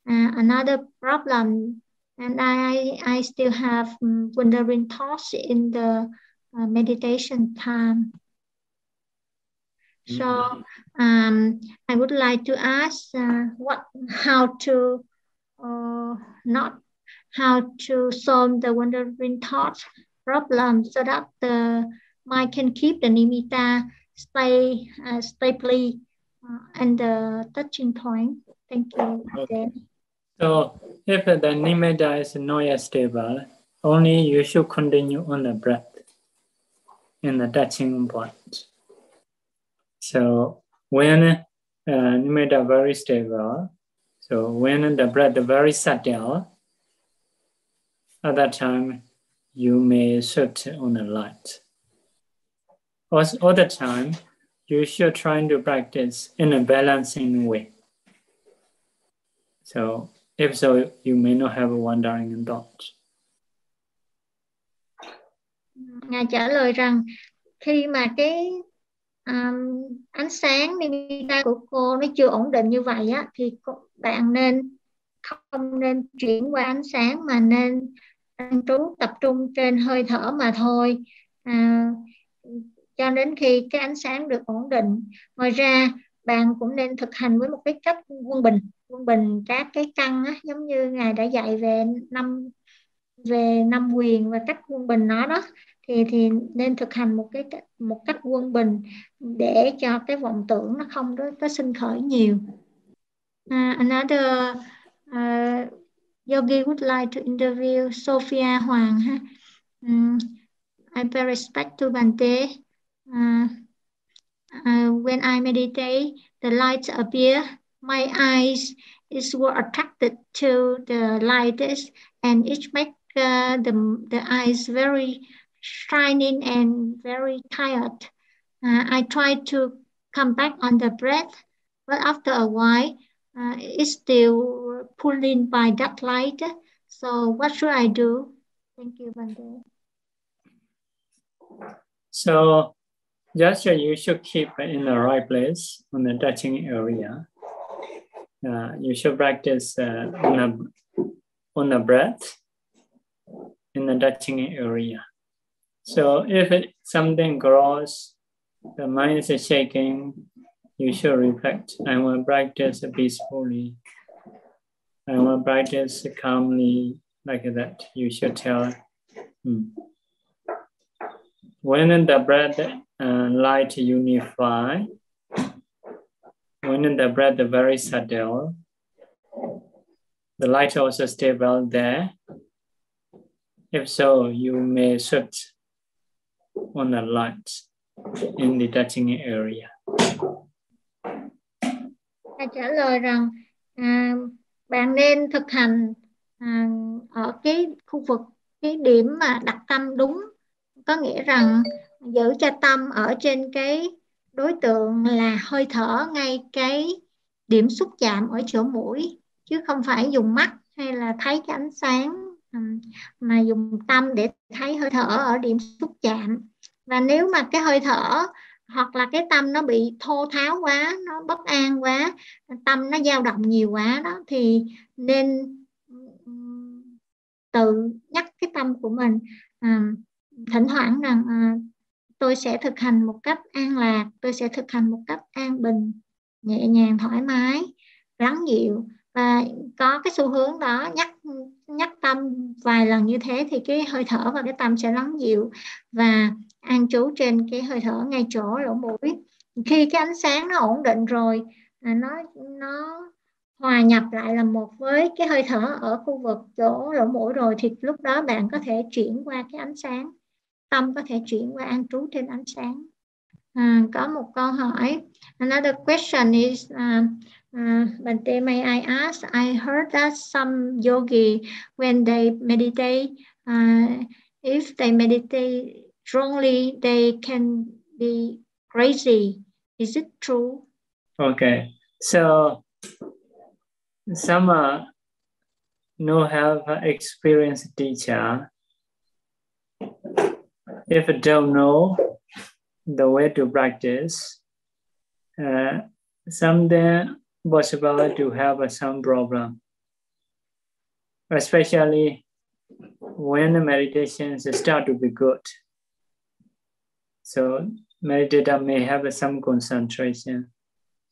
Uh, another problem, and I I still have um, wandering thoughts in the uh, meditation time. So um, I would like to ask uh, what how to uh, not how to solve the wandering thoughts problem so that the mind can keep the nimitta stay uh, stably uh, and the touching point. Thank you. Okay. So if the nimitta is not yet stable, only you should continue on the breath in the touching point. So when uh, nimitta very stable, so when the breath very subtle, at that time you may sit on the light all, the time, you should try to practice in a balancing way. So if so, you may not have a wandering thought. Ngài trả lời rằng khi mà cái um, ánh sáng nimitta của cô nó chưa ổn định như vậy á thì bạn nên không nên chuyển qua ánh sáng mà nên trú tập trung trên hơi thở mà thôi. À, cho đến khi cái ánh sáng được ổn định ngoài ra bạn cũng nên thực hành với một cái cách quân bình quân bình các cái căn á, giống như ngài đã dạy về năm về năm quyền và cách quân bình nó đó thì thì nên thực hành một cái một cách quân bình để cho cái vọng tưởng nó không có, có sinh khởi nhiều uh, another uh, yogi would like to interview Sophia ha um, I pay respect to Bante Uh, uh, when I meditate, the lights appear. My eyes is were attracted to the light and it make uh, the, the eyes very shining and very tired. Uh, I try to come back on the breath, but after a while, uh, it's still pulling by that light. So what should I do? Thank you, Bande. So gesture you should keep in the right place on the touching area. Uh, you should practice uh, on, a, on the breath in the touching area. So if it, something grows, the mind is shaking, you should reflect. I will practice peacefully. I will practice calmly like that. You should tell. Hmm. When the breath uh, light unify. When in the breath very subtle, the light also stable there. If so, you may sit on the light in the touching area. Ta trả lời rằng à, bạn nên thực hành à, ở cái khu vực cái điểm mà đặt tâm đúng. Có nghĩa rằng giữ cho tâm ở trên cái đối tượng là hơi thở ngay cái điểm xúc chạm ở chỗ mũi chứ không phải dùng mắt hay là thấy cái ánh sáng mà dùng tâm để thấy hơi thở ở điểm xúc chạm. Và nếu mà cái hơi thở hoặc là cái tâm nó bị thô tháo quá nó bất an quá tâm nó dao động nhiều quá đó thì nên tự nhắc cái tâm của mình à, thỉnh thoảng rằng à, tôi sẽ thực hành một cách an lạc tôi sẽ thực hành một cách an bình nhẹ nhàng thoải mái lắng dịu. Và có cái xu hướng đó nhắc nhắc tâm vài lần như thế thì cái hơi thở và cái tâm sẽ lắng dịu. Và an trú trên cái hơi thở ngay chỗ lỗ mũi. Khi cái ánh sáng nó ổn định rồi à, nó nó hòa nhập lại là một với cái hơi thở ở khu vực chỗ lỗ mũi rồi thì lúc đó bạn có thể chuyển qua cái ánh sáng. Tâm có thể chuyển qua an trú trên ánh sáng. À, có một câu hỏi another question is uh, uh, Bante, may I ask I heard that some yogi when they meditate uh, if they meditate strongly they can be crazy. Is it true? Okay so some uh, no have experienced teacher. If don't know the way to practice uh, something possible to have uh, some problem. Especially when the meditations start to be good so meditator may have some concentration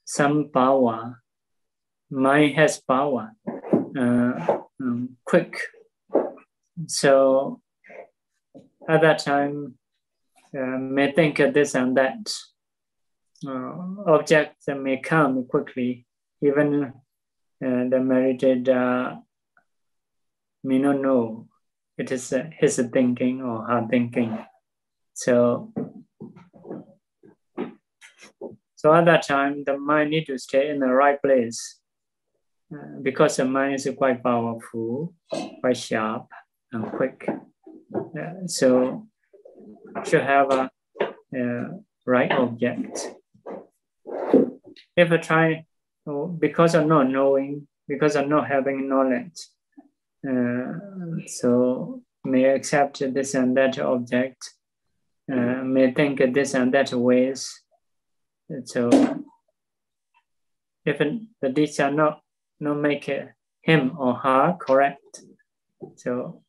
some power mind has power, uh, um, quick. So at that time, uh, may think of this and that. Uh, objects may come quickly, even uh, the meditator may not know it is uh, his thinking or her thinking. So, so at that time, the mind need to stay in the right place uh, because the mind is quite powerful, quite sharp and quick. Uh, so should have a, a, right object. If I try, oh, because of not knowing, because of not having knowledge, uh, so may accept this and that object, uh, may think this and that ways. So if the teacher not not make him or her correct. So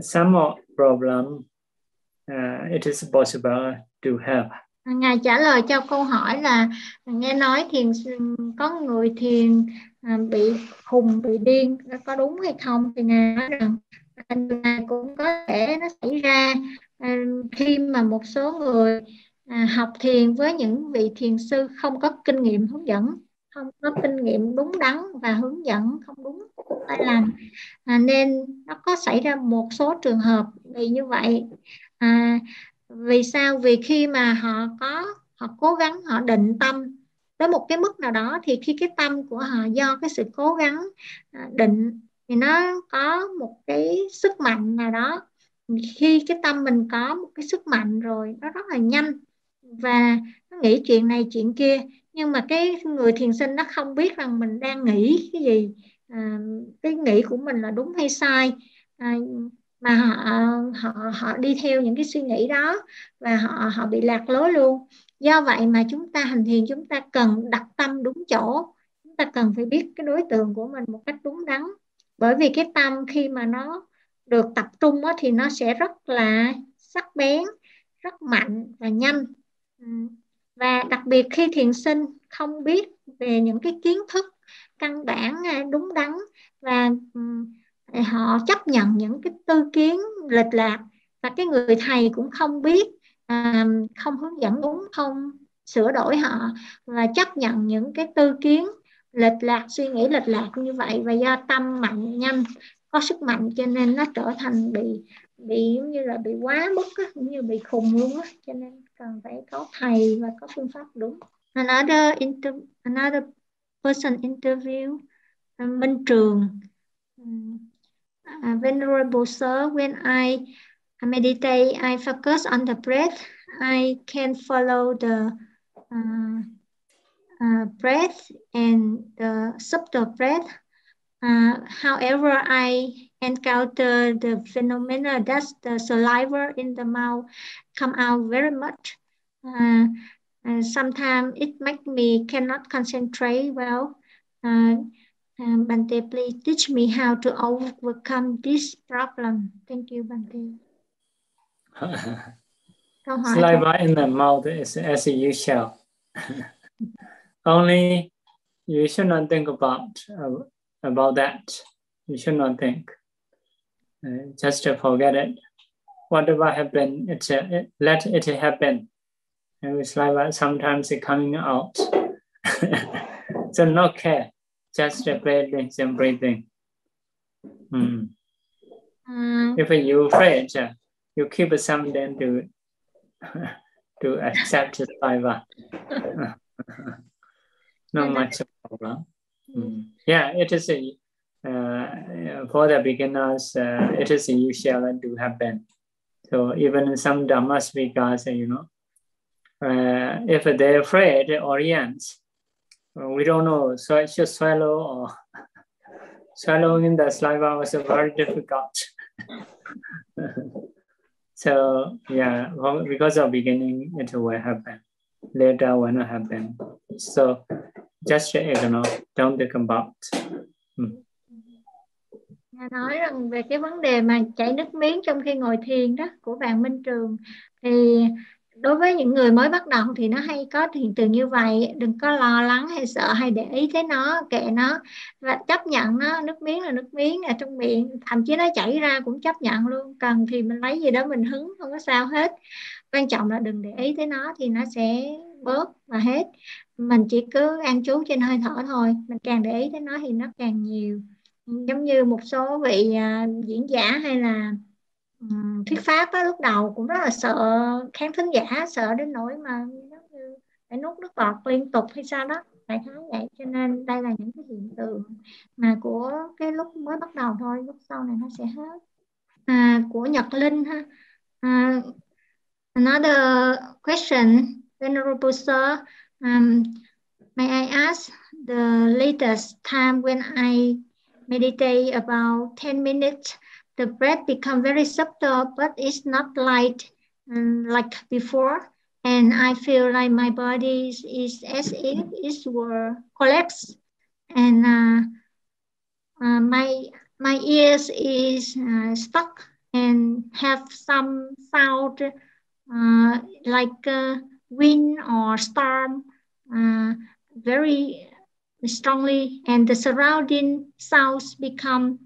some problem uh, it is possible to have. Ngài trả lời cho câu hỏi là nghe nói thiền có người thiền à, bị khùng bị điên có đúng hay không thì ngài nói rằng à, ngài cũng có thể nó xảy ra à, khi mà một số người à, học thiền với những vị thiền sư không có kinh nghiệm hướng dẫn không có kinh nghiệm đúng đắn và hướng dẫn không đúng phải làm à, nên nó có xảy ra một số trường hợp vì như vậy. À, vì sao? Vì khi mà họ có họ cố gắng họ định tâm tới một cái mức nào đó thì khi cái tâm của họ do cái sự cố gắng à, định thì nó có một cái sức mạnh nào đó. Khi cái tâm mình có một cái sức mạnh rồi nó rất là nhanh và nó nghĩ chuyện này chuyện kia. Nhưng mà cái người thiền sinh nó không biết rằng mình đang nghĩ cái gì. À, cái nghĩ của mình là đúng hay sai. À, mà họ họ họ đi theo những cái suy nghĩ đó và họ họ bị lạc lối luôn. Do vậy mà chúng ta hành thiền chúng ta cần đặt tâm đúng chỗ. Chúng ta cần phải biết cái đối tượng của mình một cách đúng đắn. Bởi vì cái tâm khi mà nó được tập trung đó, thì nó sẽ rất là sắc bén rất mạnh và nhanh. Ừ. và đặc biệt khi thiền sinh không biết về những cái kiến thức căn bản à, đúng đắn và ừ, họ chấp nhận những cái tư kiến lệch lạc và cái người thầy cũng không biết à, không hướng dẫn đúng, không sửa đổi họ và chấp nhận những cái tư kiến lệch lạc, suy nghĩ lệch lạc như vậy và do tâm mạnh nhanh, có sức mạnh cho nên nó trở thành bị bị giống như là bị quá mức cũng như bị khùng luôn á, cho nên cần phải có thầy và có phương pháp đúng another inter another person interview Minh Trường. Uh, Venerable Sir, when I meditate, I focus on the breath. I can follow the uh, uh, breath and the subtle breath. Uh, however, I encounter the phenomena that the saliva in the mouth come out very much. Uh, uh, sometimes it make me cannot concentrate well. Uh, um, Bante, please teach me how to overcome this problem. Thank you, Bante. Saliva in the mouth is as usual. Only you should not think about uh, about that. You should not think. Uh, just to forget it. Whatever happened, it, it let it happen. And it's like sometimes it coming out. so no care, just breathing and breathing. Mm. Mm. If you afraid, you keep something to to accept the fiber. Not much problem. Mm. Yeah, it is a uh, for the beginners. Uh, it is usual to happen. So even in some Dhamma speakers, you know, uh, if they're afraid, audience, we don't know, so I should swallow or swallowing the saliva was very difficult. so yeah, well, because of beginning, it will happen. Later will not happen. So just ignore, don't think about. Hmm. Nói rằng về cái vấn đề mà chảy nước miếng trong khi ngồi thiền đó của bạn Minh Trường, thì đối với những người mới bắt đầu thì nó hay có hiện tượng như vậy. Đừng có lo lắng hay sợ hay để ý tới nó, kệ nó và chấp nhận nó. Nước miếng là nước miếng ở trong miệng, thậm chí nó chảy ra cũng chấp nhận luôn. Cần thì mình lấy gì đó mình hứng, không có sao hết. Quan trọng là đừng để ý tới nó thì nó sẽ bớt và hết. Mình chỉ cứ an trú trên hơi thở thôi. Mình càng để ý tới nó thì nó càng nhiều. Ừ. giống như một số vị uh, diễn giả hay là um, thuyết pháp đó, lúc đầu cũng rất là sợ khán thính giả sợ đến nỗi mà phải nuốt nước bọt liên tục hay sao đó. Đại khái vậy cho nên đây là những cái hiện tượng mà của cái lúc mới bắt đầu thôi lúc sau này nó sẽ hết. À, của Nhật Linh ha. À, another question Venerable Sir um, may I ask the latest time when I meditate about 10 minutes, the breath become very subtle, but it's not light um, like before. And I feel like my body is, is as if it were collapsed. And uh, uh, my, my ears is uh, stuck and have some sound uh, like wind or storm, uh, very strongly and the surrounding sounds become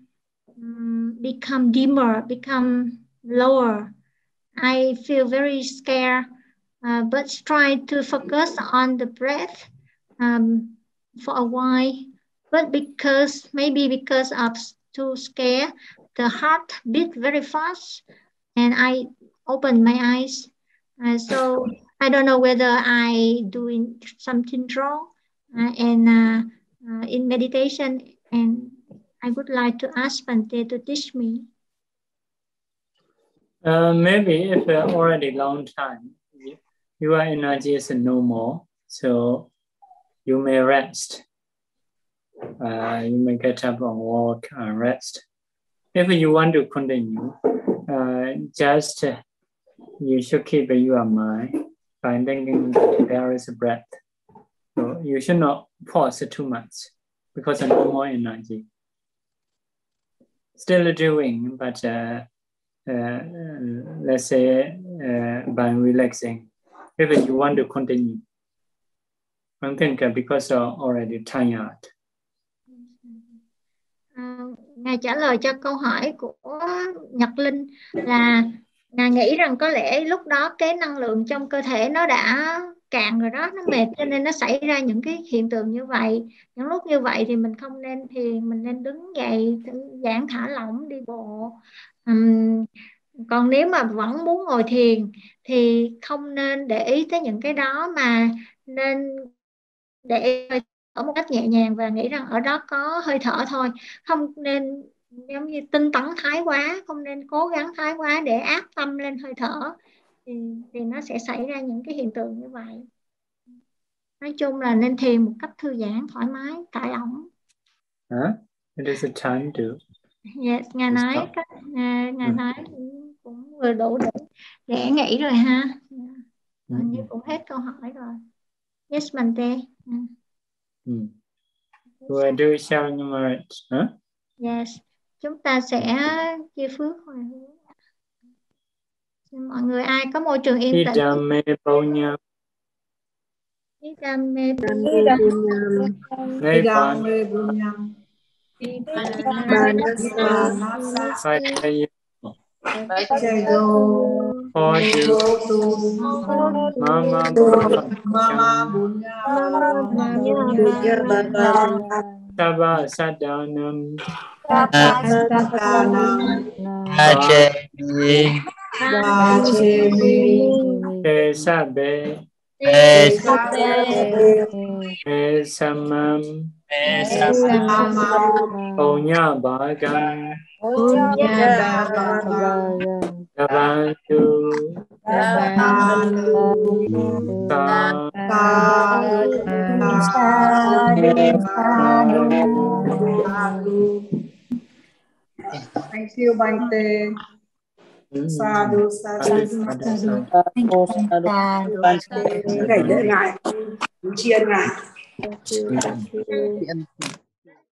um, become dimmer become lower. I feel very scared uh, but try to focus on the breath um, for a while. But because maybe because I'm too scared the heart beat very fast and i opened my eyes. Uh, so i don't know whether i doing something wrong and uh, uh, in meditation and I would like to ask Bante to teach me. Uh, maybe if uh, already long time, your energy is no more, so you may rest. Uh, you may get up and walk and rest. If you want to continue, uh, just you should keep your mind by thinking there is a breath. You should not pause too much because no more energy. Still doing, but uh, uh, let's say uh, by relaxing. If you want to continue, I think because already tired. Uh, Ngài trả lời cho câu hỏi của Nhật Linh là Ngài nghĩ rằng có lẽ lúc đó cái năng lượng trong cơ thể nó đã cạn rồi đó nó mệt cho nên nó xảy ra những cái hiện tượng như vậy. Những lúc như vậy thì mình không nên thiền mình nên đứng dậy giãn thả lỏng đi bộ. Um, còn nếu mà vẫn muốn ngồi thiền thì không nên để ý tới những cái đó mà nên để ở một cách nhẹ nhàng và nghĩ rằng ở đó có hơi thở thôi. Không nên giống như tinh tấn thái quá không nên cố gắng thái quá để áp tâm lên hơi thở thì, thì nó sẽ xảy ra những cái hiện tượng như vậy nói chung là nên thiền một cách thư giãn thoải mái thải lỏng huh? it is a time to yes ngài nói cách ngài, ngài ừ. nói cũng vừa đủ để để nghĩ rồi ha ừ. hình như cũng hết câu hỏi rồi yes Mante ừ. mm. We'll do sharing number huh? Yes, chúng ta sẽ chia phước hồi hướng. Mọi người ai có môi trường yên tĩnh. Idame punya. Idame punya. Idame Pacayo. Oju. Mama Mama punya. Taba sadanam. Achebi. Pesabe. Pesamam. Pesamam. Onya bagam. Onya bagam. Dabantu. Thank you, Bante. Sadhu, sadhu, sadhu. Thầy đợi ngài, chiên ngài.